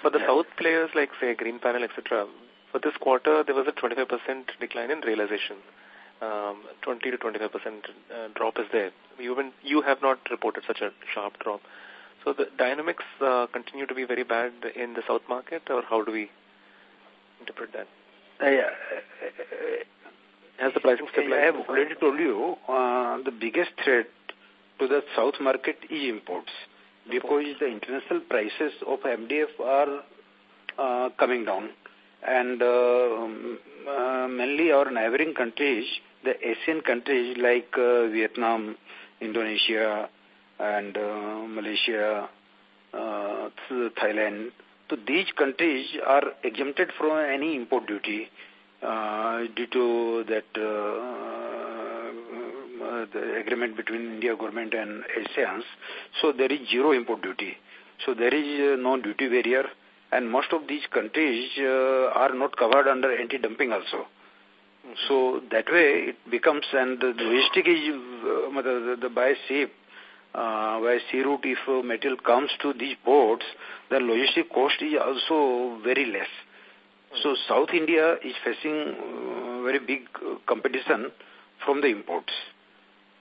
[SPEAKER 7] For the yeah. South players like, say, Green Panel, etc., for this quarter, there was a 25% decline in realization um, 20 to 25 percent uh, drop is there. You, you have not reported such a sharp drop. So the dynamics uh, continue to be very bad in the south market, or how do we interpret that? Uh, yeah. Uh, uh,
[SPEAKER 3] Has the pricing stabilized? I have already told you uh, the biggest threat to the south market is imports because the international prices of MDF are uh, coming down and uh, um, uh, mainly our neighboring countries, the Asian countries like uh, Vietnam, Indonesia, and uh, Malaysia, uh, Thailand. So these countries are exempted from any import duty uh, due to that uh, uh, uh the agreement between India government and ASEAN. So there is zero import duty. So there is uh, no duty barrier and most of these countries uh, are not covered under anti-dumping also. Mm-hmm. So that way it becomes, and the logistic is uh, the, the, by ship, by sea route if uh, material comes to these ports, the logistic cost is also very less. So mm-hmm. South India is facing very big competition from the imports.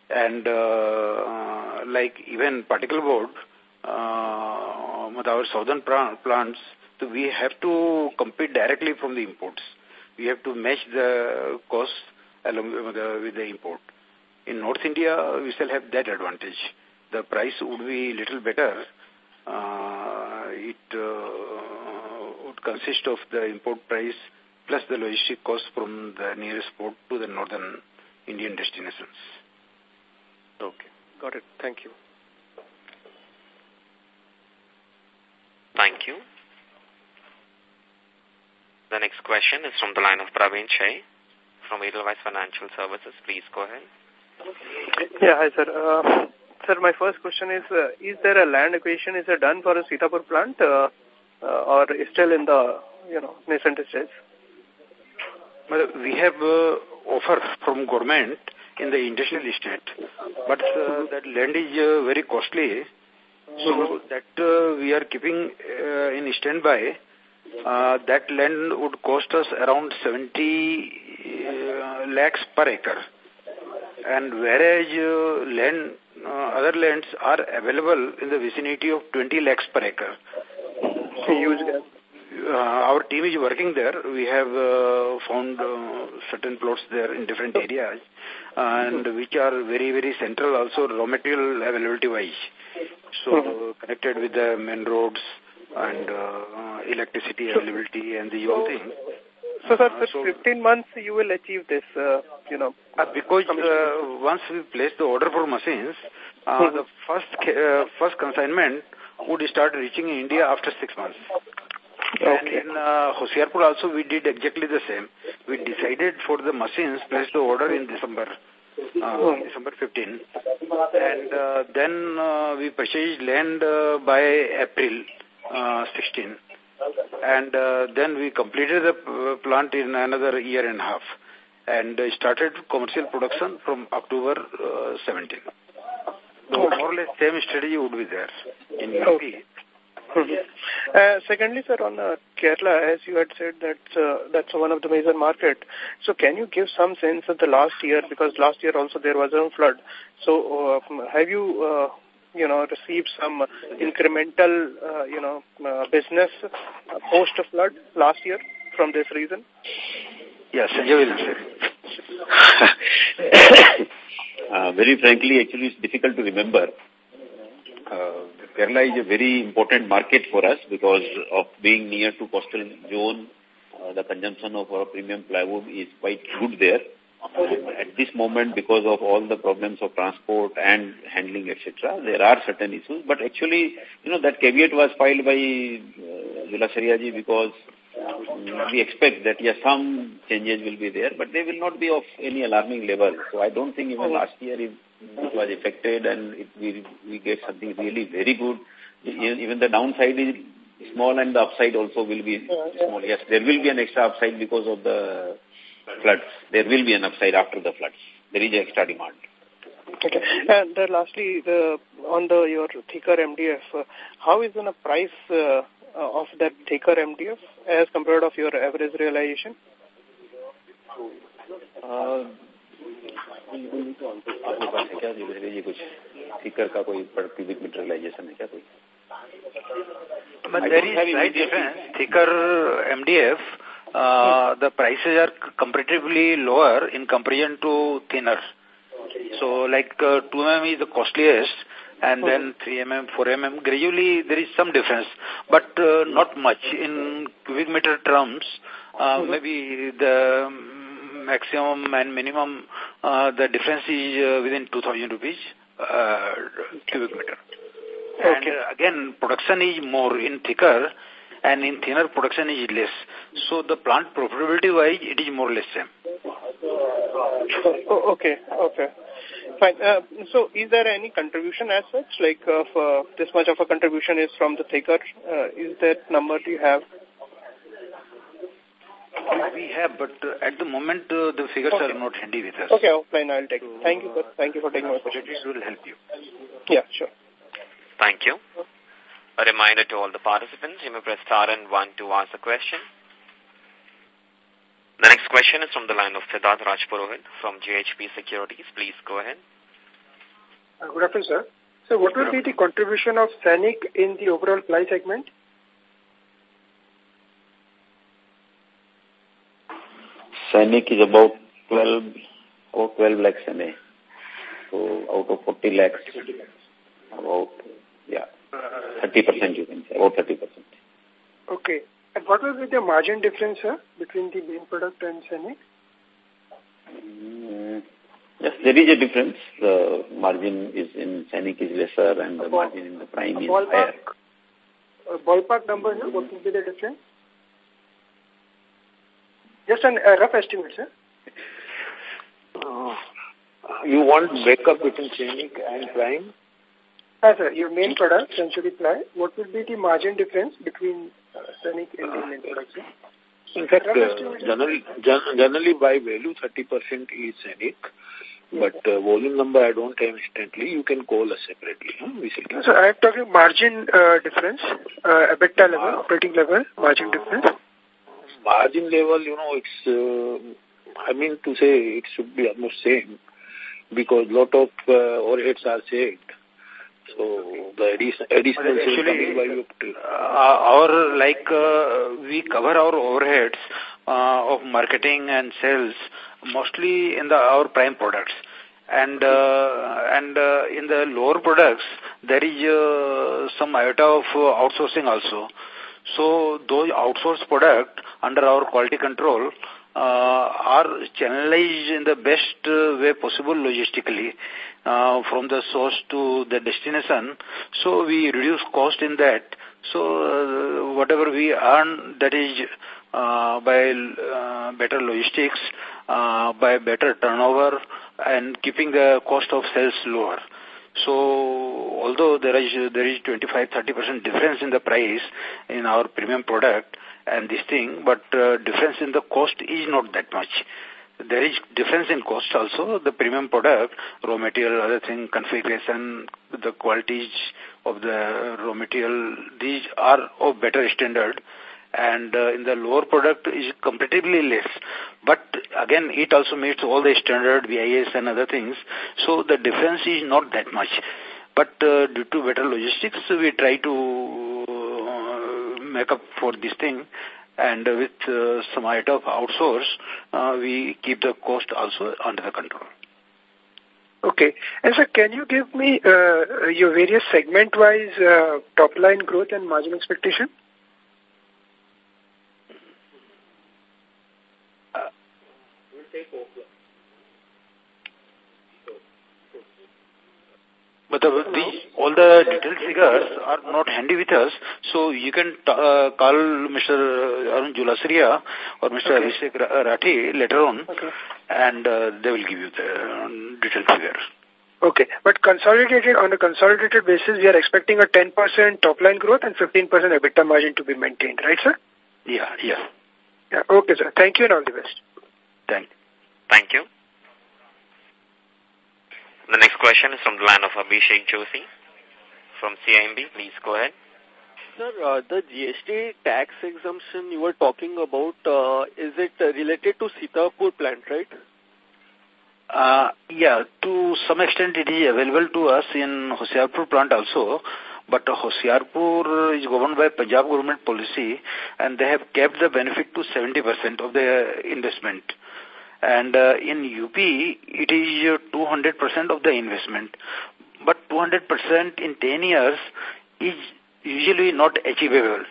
[SPEAKER 3] And uh, like even particle board, our southern plants so we have to compete directly from the imports. We have to match the cost along with the, with the import. In North India, we still have that advantage. The price would be little better. Uh, it uh, would consist of the import price plus the logistic cost from the nearest port to the northern Indian destinations. Okay. Got it. Thank you.
[SPEAKER 5] Thank you. The next question is from the line of Praveen Chai from Edelweiss Financial Services. Please go ahead. Yeah, hi, sir.
[SPEAKER 1] Uh, sir, my first question is, uh, is there a land acquisition is it uh, done for a Sitapur plant uh,
[SPEAKER 3] uh or still in the, you know, nascent stage? Well, we have uh, offer from government in the industrial estate, but that land is very costly, so mm -hmm. that we are keeping in standby uh, that land would cost us around 70 uh, lakhs per acre. And whereas uh, land, uh, other lands are available in the vicinity of 20 lakhs per acre. So, uh, our team is working there. We have uh, found certain plots there in different areas and mm-hmm. which are very, very central also raw material availability-wise. So mm-hmm. connected with the main roads and uh, electricity availability so, and the so, whole thing. So, sir, uh, so 15 months you will achieve this, uh, you know. Uh, because uh, once we place the order for machines, uh, hmm. the first uh, first consignment would start reaching India after six months. Okay. And in uh, also we did exactly the same. We decided for the machines, placed the order in December, uh, hmm. December 15. And uh, then uh, we purchased land uh, by April uh, 16. And uh, then we completed the uh, plant in another year and a half and started commercial production from October uh, 17. So more or less same strategy would be there in UP. Okay. Mm
[SPEAKER 1] -hmm. uh, secondly, sir, on uh, Kerala, as you had said, that's, uh, that's one of the major market. So can you give some sense of the last year, because last year also there was a flood. So uh, have you uh, you know, receive some uh, incremental, uh, you know, uh, business uh, post-flood last year from this reason?
[SPEAKER 3] Yes,
[SPEAKER 2] Sanjay will <coughs> uh, very frankly, actually, it's difficult to remember. Uh, Kerala is a very important market for us because of being near to coastal zone. Uh, the consumption of our premium plywood is quite good there at this moment, because of all the problems of transport and handling, etc., there are certain issues. But actually, you know, that caveat was filed by uh, Zula because uh, we expect that, yes, some changes will be there, but they will not be of any alarming level. So I don't think even last year it, was affected and we, we get something really very good. Even the downside is small and the upside also will be small. Yes, there will be an extra upside because of the floods, there will be an upside after the floods. There is extra demand. Okay. And uh,
[SPEAKER 1] lastly, the, on the your thicker MDF, uh, how is the price uh, uh of that thicker MDF as compared of your average realization?
[SPEAKER 4] आपके
[SPEAKER 2] uh,
[SPEAKER 4] But there
[SPEAKER 3] is slight difference. Thicker MDF uh, the prices are comparatively lower in comparison to thinner. So like uh, 2mm is the costliest and okay. then 3mm, 4mm. Gradually there is some difference, but uh, not much. In cubic meter terms, uh, mm-hmm. maybe the maximum and minimum, uh, the difference is uh, within 2,000 rupees uh, cubic meter. Okay. And again, production is more in thicker and in thinner production is less. So the plant profitability-wise, it is more or less same.
[SPEAKER 1] Oh, okay, okay. Fine. Uh, so is there any contribution as such? Like uh, this much of a contribution is from the thicker. Uh, is
[SPEAKER 3] that number do you have? We have, but uh, at the moment uh, the figures okay. are not handy with us. Okay, offline I'll take it. Thank you, sir. Thank you for taking my question. will help
[SPEAKER 1] you. Yeah, sure.
[SPEAKER 5] Thank you. A reminder to all the participants, you may press star and one to ask a question. The next question is from the line of Siddharth Rajpurohit from JHP Securities. Please go ahead.
[SPEAKER 8] Uh, good afternoon, sir. So what will be the contribution of Sainik in the overall ply segment?
[SPEAKER 2] Sainik is about 12 or 12 lakhs in a. So out of 40 lakhs, about, yeah. 30% you can say, about 30%.
[SPEAKER 8] Okay. And what was the margin difference, sir, between the main product and semi?
[SPEAKER 2] Mm-hmm. yes, there is a difference. The margin is in Sainik is lesser and the margin in the prime is ballpark, higher.
[SPEAKER 8] A ballpark number, sir, mm -hmm. what will be the difference? Just an uh, rough estimate, sir. Uh, you want breakup between Sainik and prime? Ah, sir, your main product, Century Ply, what would be the margin difference between
[SPEAKER 3] uh, Sainik and the main product? In fact, uh, generally, generally by value, 30% is Sainik. but uh, volume number I don't have instantly. You can call us separately. Huh? We so I'm talking margin uh, difference, uh, EBITDA level, uh, operating level, margin difference. Margin level, you know, it's, uh, I mean to say it should be almost same because lot of uh, overheads are saved. So the addition, additional actually, actually uh, our like uh, we cover our overheads uh, of marketing and sales mostly in the our prime products and uh, and uh, in the lower products there is uh, some iota of outsourcing also so those outsourced product under our quality control uh, are channelized in the best uh, way possible logistically uh, from the source to the destination. So we reduce cost in that. So uh, whatever we earn, that is uh, by uh, better logistics, uh, by better turnover, and keeping the cost of sales lower. So although there is there is 25-30% difference in the price in our premium product and this thing, but uh, difference in the cost is not that much there is difference in cost also. The premium product, raw material, other thing, configuration, the qualities of the raw material, these are of better standard. And uh, in the lower product is comparatively less. But again, it also meets all the standard BIS and other things. So the difference is not that much. But uh, due to better logistics, we try to uh, make up for this thing and with uh, some amount of outsource, uh, we keep the cost also under the control. Okay.
[SPEAKER 8] And sir, can you give me uh, your various segment-wise top-line growth and margin expectation?
[SPEAKER 3] But the, the, all the detailed figures are not handy with us, so you can uh, call Mr. Arun Julasaria or Mr. Okay. Abhishek uh, Rathi later on, okay. and uh, they will give you the um, detailed figures. Okay, but consolidated
[SPEAKER 8] on a consolidated basis, we are expecting a 10% top line growth and 15% EBITDA margin to be maintained, right, sir? Yeah, yeah. Yeah, okay, sir. Thank you and all the best. Thank.
[SPEAKER 5] Thank you. The next question is from the line of Abhishek Joshi from CIMB. Please go ahead.
[SPEAKER 9] Sir, uh, the GST tax exemption you were talking about, uh, is it uh, related to Sitapur plant,
[SPEAKER 3] right? Uh, yeah, to some extent it is available to us in Hoshiarpur plant also, but Hoshiarpur is governed by Punjab government policy and they have kept the benefit to 70% of the investment. And uh, in UP, it is 200% uh, of the investment. But 200% in 10 years is usually not achievable.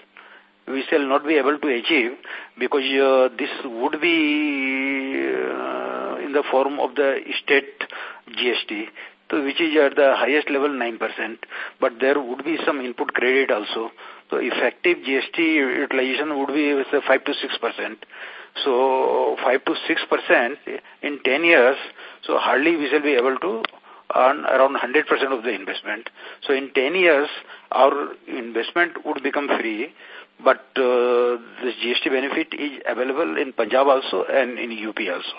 [SPEAKER 3] We shall not be able to achieve because uh, this would be uh, in the form of the state GST, so which is at the highest level 9%. But there would be some input credit also. So effective GST utilization would be uh, 5 to 6%. So 5 to 6% in 10 years, so hardly we shall be able to earn around 100% of the investment. So in 10 years, our investment would become free, but uh, this GST benefit is available in Punjab also and in UP also.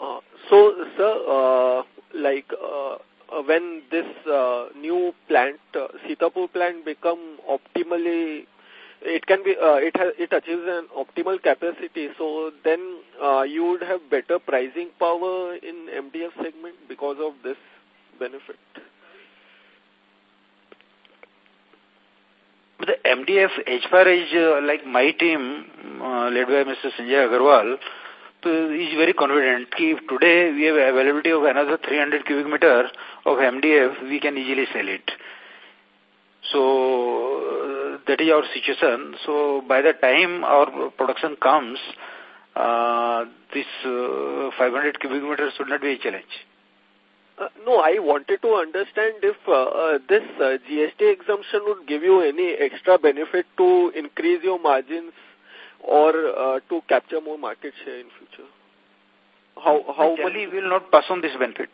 [SPEAKER 9] Uh, so, sir, uh, like uh, uh, when this uh, new plant, uh, Sitapur plant, become optimally it can be uh, it has it achieves an optimal capacity so then uh, you would have better pricing power in mdf segment because of this benefit
[SPEAKER 3] but the mdf as far as uh, like my team uh, led by mr sanjay agarwal is very confident if today we have availability of another 300 cubic meter of mdf we can easily sell it so that is our situation. So by the time our production comes, uh, this uh, 500 cubic meters should not be a challenge.
[SPEAKER 9] Uh, no, I wanted to understand if uh, uh, this uh, GST exemption would give you any extra benefit to increase your margins or uh, to capture more market share in future.
[SPEAKER 3] How how generally will not pass on this benefit.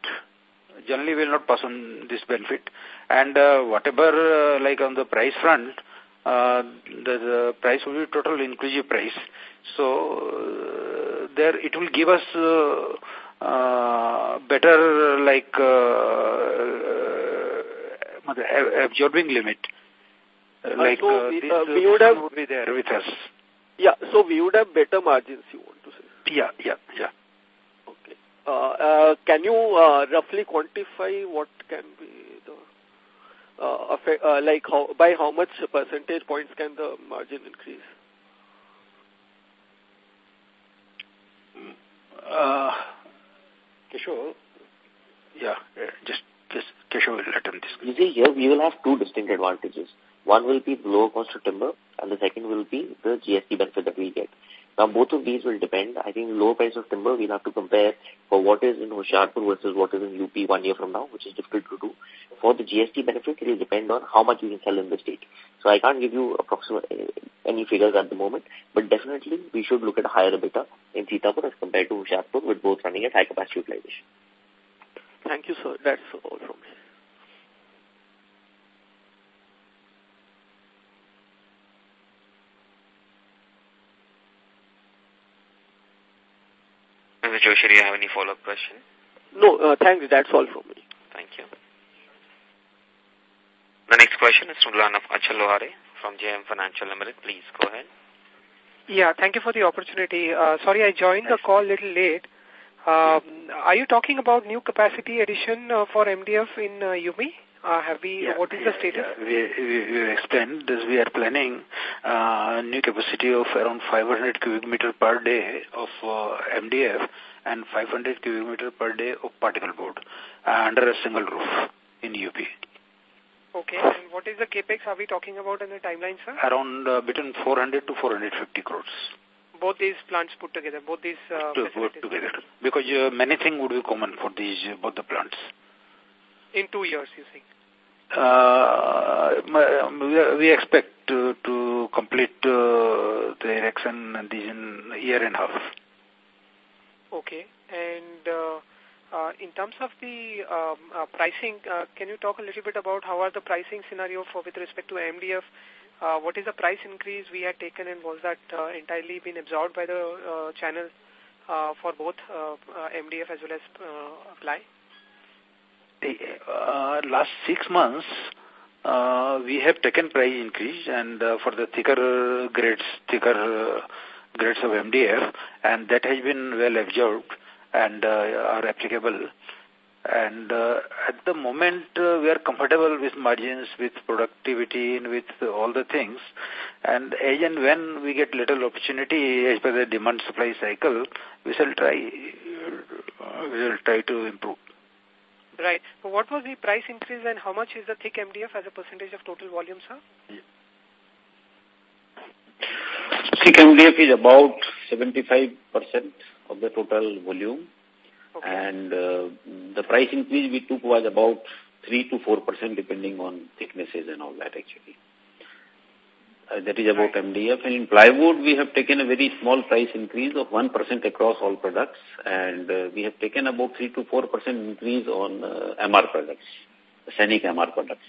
[SPEAKER 3] Generally, will not pass on this benefit, and uh, whatever uh, like on the price front, uh, the, the, price will be total inclusive price. So uh, there it will give us uh, uh better like uh, uh, absorbing limit.
[SPEAKER 10] like so we, would
[SPEAKER 3] have would be there with us. Yeah, so we would have better margins. You want to say? Yeah, yeah, yeah.
[SPEAKER 9] Okay. can you roughly quantify what can be? uh, affect, uh, like how, by how much percentage points can the
[SPEAKER 3] margin increase? Uh, Kishore,
[SPEAKER 4] yeah, just, just Kishore will attend this. You see here, we will have two distinct advantages. One will be the lower cost of timber and the second will be the GST benefit that we get. Now, both of these will depend. I think low price of timber, we'll have to compare for what is in Hoshiarpur versus what is in UP one year from now, which is difficult to do. For the GST benefit, it will depend on how much you can sell in the state. So I can't give you approximate eh, any figures at the moment, but definitely we should look at a higher EBITDA in Sitapur as compared to Hoshiarpur with both running at high capacity utilization. Thank you, sir. That's all from me.
[SPEAKER 5] Mr. Joshi, do you have any follow-up question?
[SPEAKER 9] No, uh, thanks. That's all from me.
[SPEAKER 5] Thank you. The next question is from the line of Achal Lohade from JM Financial Limited. Please go ahead.
[SPEAKER 6] Yeah, thank you for the opportunity. Uh, sorry, I joined the call a little late. Um, are you talking about new capacity addition uh, for MDF in uh, UMI?
[SPEAKER 3] Uh, have we, yeah, what is yeah, the status? Yeah. We, we, we explained this. We are planning uh, new capacity of around 500 cubic meter per day of uh, MDF and 500 cubic meter per day of particle board under a single roof in UP.
[SPEAKER 6] Okay, and what is the capex are we talking about in the timeline, sir?
[SPEAKER 3] Around uh, between 400 to 450 crores
[SPEAKER 6] both these plants put together, both these uh, put together.
[SPEAKER 3] Because uh, many things would be common for these uh, both the plants.
[SPEAKER 6] In two years, you think?
[SPEAKER 3] Uh, we expect to, to complete uh, the erection in year and a half.
[SPEAKER 6] Okay. And uh, uh, in terms of the um, uh, pricing, uh, can you talk a little bit about how are the pricing scenario for with respect to MDF? Uh, what is the price increase we had taken and was that uh, entirely been absorbed by the uh, channel uh, for both uh, uh, MDF as well as uh, ply? uh,
[SPEAKER 3] last six months, uh, we have taken price increase and uh, for the thicker grades, thicker uh, grades of MDF, and that has been well absorbed and uh, are applicable. And uh, at the moment, we are comfortable with margins, with productivity, and with all the things. And as and when we get little opportunity as per the demand-supply cycle, we shall try,
[SPEAKER 6] we
[SPEAKER 3] shall try to improve.
[SPEAKER 6] Right. But what was the price increase and how much is the thick MDF as a percentage of total volume, sir?
[SPEAKER 2] Thick MDF is about 75% of the total volume. Okay. And uh, the price increase we took was about 3 to 4% depending on thicknesses and all that actually. Uh, that is about right. MDF. And in plywood, we have taken a very small price increase of 1% across all products. And uh, we have taken about 3 to 4% increase on uh, MR products, Sainik MR products.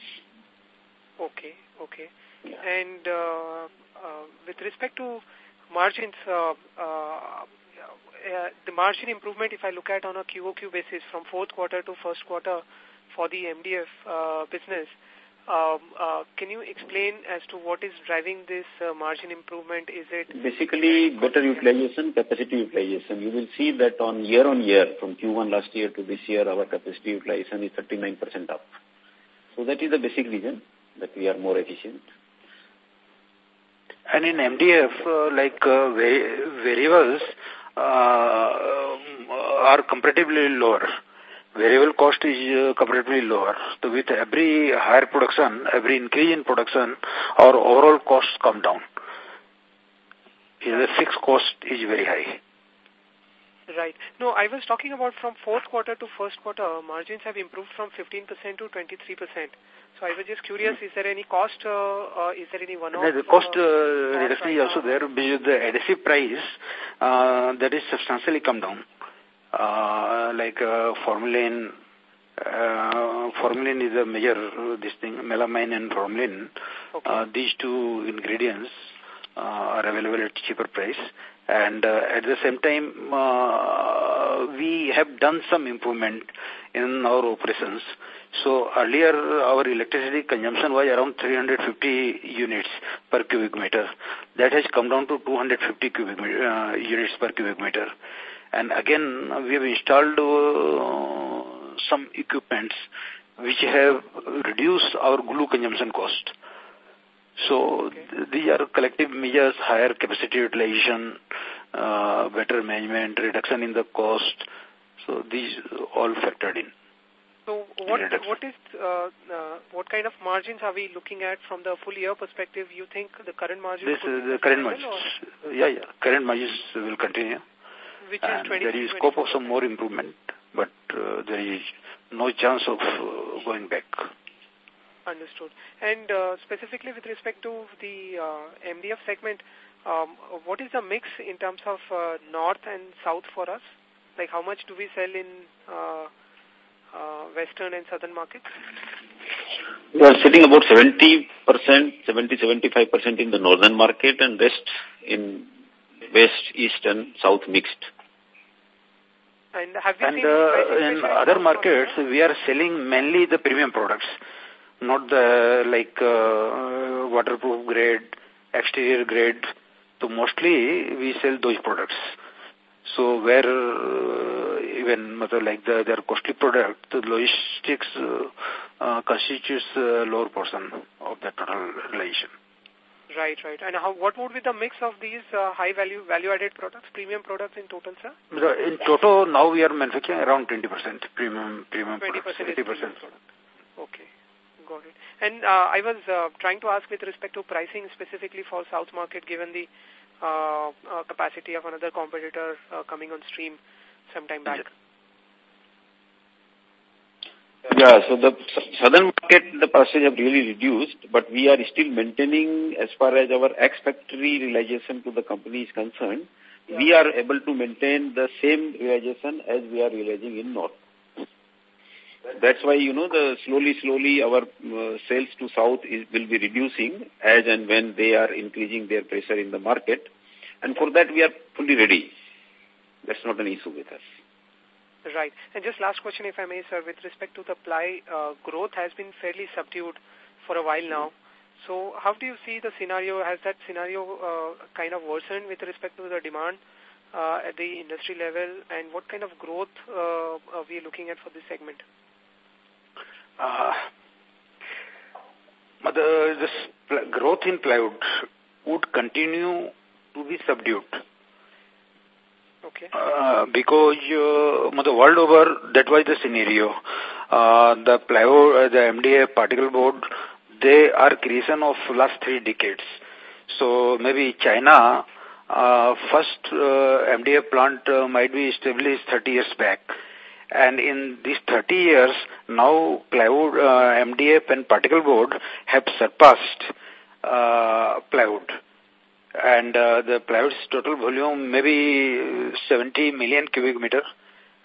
[SPEAKER 6] Okay, okay. Yeah. And uh, uh, with respect to margins, uh, the margin improvement, if I look at on a QOQ basis from fourth quarter to first quarter for the MDF business, um, uh, can you explain as to what is driving this uh, margin improvement? Is it
[SPEAKER 2] basically better utilization, capacity utilization? You will see that on year on year, from Q1 last year to this year, our capacity utilization is 39% up. So that is the basic reason that we are more efficient.
[SPEAKER 3] And in MDF, uh, like uh, variables uh, um, are comparatively lower variable cost is uh, comparatively lower. So with every higher production, every increase in production, our overall costs come down. The fixed cost is very high.
[SPEAKER 6] Right. No, I was talking about from fourth quarter to first quarter, margins have improved from 15% to 23%. So I was just curious, -hmm. is there any cost, uh, uh, is there any one-off? No, the cost uh,
[SPEAKER 3] reduction is also there because the adhesive price, uh, that is substantially come down. Uh, like uh, formalin. Uh, formalin is a major, this thing, melamine and formalin. Okay. these two ingredients are available at cheaper price. And at the same time, we have done some improvement in our operations. So earlier our electricity consumption was around 350 units per cubic meter. That has come down to 250 cubic uh, units per cubic meter. And again, we have installed uh, some equipments which have reduced our glue consumption cost. So th these are collective measures, higher capacity utilization, uh, better management, reduction in the cost. So these all factored in.
[SPEAKER 6] So what what is uh, uh, what kind of margins are we looking at from the full year perspective? You think the current margins? This is the current margins. Yeah, yeah. Current margins
[SPEAKER 3] will continue
[SPEAKER 6] which is 20. There
[SPEAKER 3] is scope of some more improvement, but uh, there is no chance of uh, going back.
[SPEAKER 6] Understood. And uh, specifically with respect to the uh, MDF segment, um, what is the mix in terms of uh, north and south for us? Like how much do we sell in uh, uh, western and southern markets?
[SPEAKER 2] We are sitting about 70%, 70-75% in the northern market and rest in west, east and south mixed.
[SPEAKER 3] And, and uh, in other markets, we are selling mainly the premium products, not the like uh, waterproof grade, exterior grade. So mostly we sell those products. So where uh, even like the, their costly product, the logistics uh, uh, constitutes a lower portion of the total relation.
[SPEAKER 6] Right, right. And how, what would be the mix of these uh, high value, value-added products, premium products in total, sir? In total,
[SPEAKER 3] now we are manufacturing around 20% premium, premium 20% products, 20 percent product.
[SPEAKER 6] Okay, got it. And uh, I was uh, trying to ask with respect to pricing specifically for South market, given the uh, uh, capacity of another competitor uh, coming on stream sometime back. Yeah. Yeah, so
[SPEAKER 2] the southern market, the prices have really reduced, but we are still maintaining as far as our ex-factory realization to the company is concerned. Yeah. We are able to maintain the same realization as we are realizing in north. That's why, you know, the slowly, slowly our uh, sales to south is, will be reducing as and when they are increasing their pressure in the market. And for that, we are fully ready. That's not an issue with
[SPEAKER 6] us. Right. And just last question, if I may, sir, with respect to the ply, uh, growth has been fairly subdued for a while now. So how do you see the scenario? Has that scenario uh, kind of worsened with respect to the demand uh, at the industry level? And what kind of growth uh, are we looking at for this segment? Uh,
[SPEAKER 3] the, this growth in plywood would continue to be subdued Okay. Uh, because uh, the world over, that was the scenario. Uh, the plywood, uh, the MDF particle board, they are creation of last three decades. So maybe China, uh, first uh, plant uh, might be established 30 years back. And in these 30 years, now plywood, uh, MDF and particle board have surpassed uh, plywood and uh, the plywood's total volume maybe 70 million cubic meter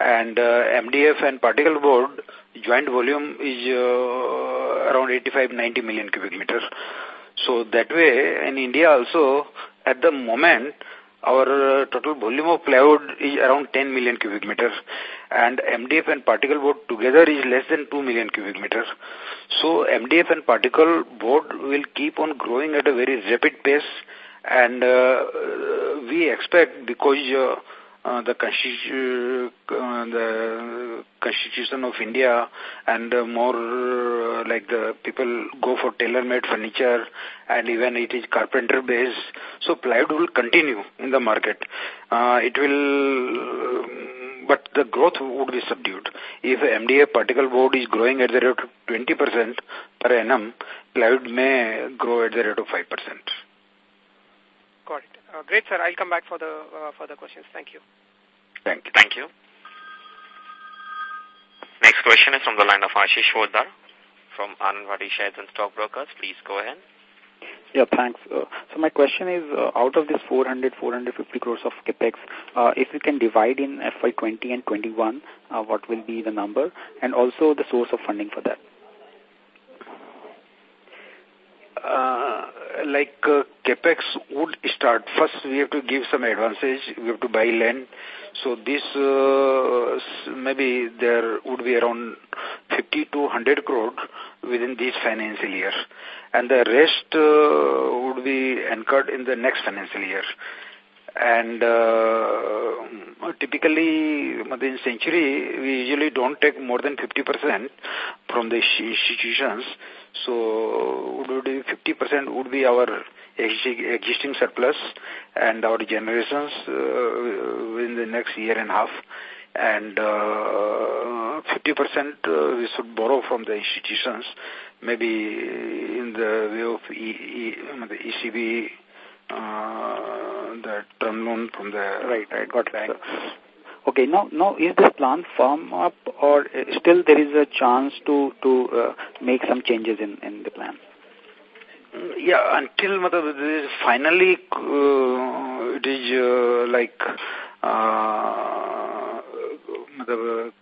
[SPEAKER 3] and uh, MDF and particle board joint volume is uh, around 85-90 million cubic meters. So that way in India also at the moment our uh, total volume of plywood is around 10 million cubic meters and MDF and particle board together is less than 2 million cubic meters. So MDF and particle board will keep on growing at a very rapid pace and uh, we expect, because uh, uh, the, constitu uh, the constitution of India and uh, more uh, like the people go for tailor-made furniture and even it is carpenter based. So plywood will continue in the market. Uh, it will, um, but the growth would be subdued. If MDF particle board is growing at the rate of 20% per annum, plywood may grow at the rate of 5%.
[SPEAKER 6] Uh, great, sir. I'll come back for the uh, further questions. Thank you.
[SPEAKER 5] Thank you. Thank you. Next question is from the line of Ashish Poddar from Anand Rathi Shares and Stockbrokers. Please go ahead.
[SPEAKER 7] Yeah, thanks. Uh, so my question is, uh, out of this 400, 450 crores of capex, uh, if we can divide in FY20 and 21, uh, what will be the number, and also the source of funding for that?
[SPEAKER 3] Uh, like uh, capex would start first we have to give some advances we have to buy land so this uh, maybe there would be around 50 to 100 crore within this financial year and the rest uh, would be incurred in the next financial year and uh, typically, within century, we usually don't take more than 50% from the institutions. So 50% would be our existing surplus and our generations uh, in the next year and a half. And 50% uh, uh, we should borrow from the institutions, maybe in the way of e e the ECB uh, the that term loan from the right, right, got it. Okay, now now is this plan firm up, or uh, still there is a chance to to uh,
[SPEAKER 7] make some changes in in the plan?
[SPEAKER 3] Mm, yeah, until matlab, finally uh, it is uh, like uh,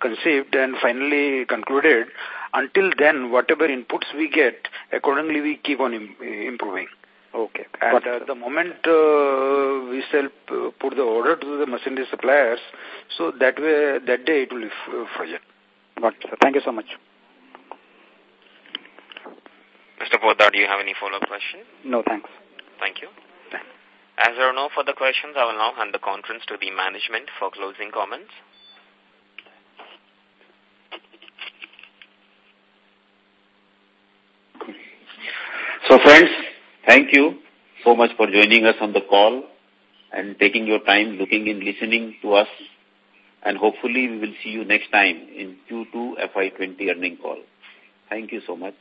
[SPEAKER 3] conceived and finally concluded. Until then, whatever inputs we get, accordingly we keep on Im improving. Okay. And but, uh, the moment uh, we sell, uh, put the order to the machinery suppliers, so that way, that day it will be uh, frozen. Got it, Thank you so much.
[SPEAKER 5] Mr. Poddar, do you have any follow-up question? No, thanks. Thank you. As there are no further questions, I will now hand the conference to the management for closing comments.
[SPEAKER 2] So, friends, Thank you so much for joining us on the call and taking your time looking and listening to us. And
[SPEAKER 5] hopefully we will see you next time in Q2 FY20 earning call. Thank you so much.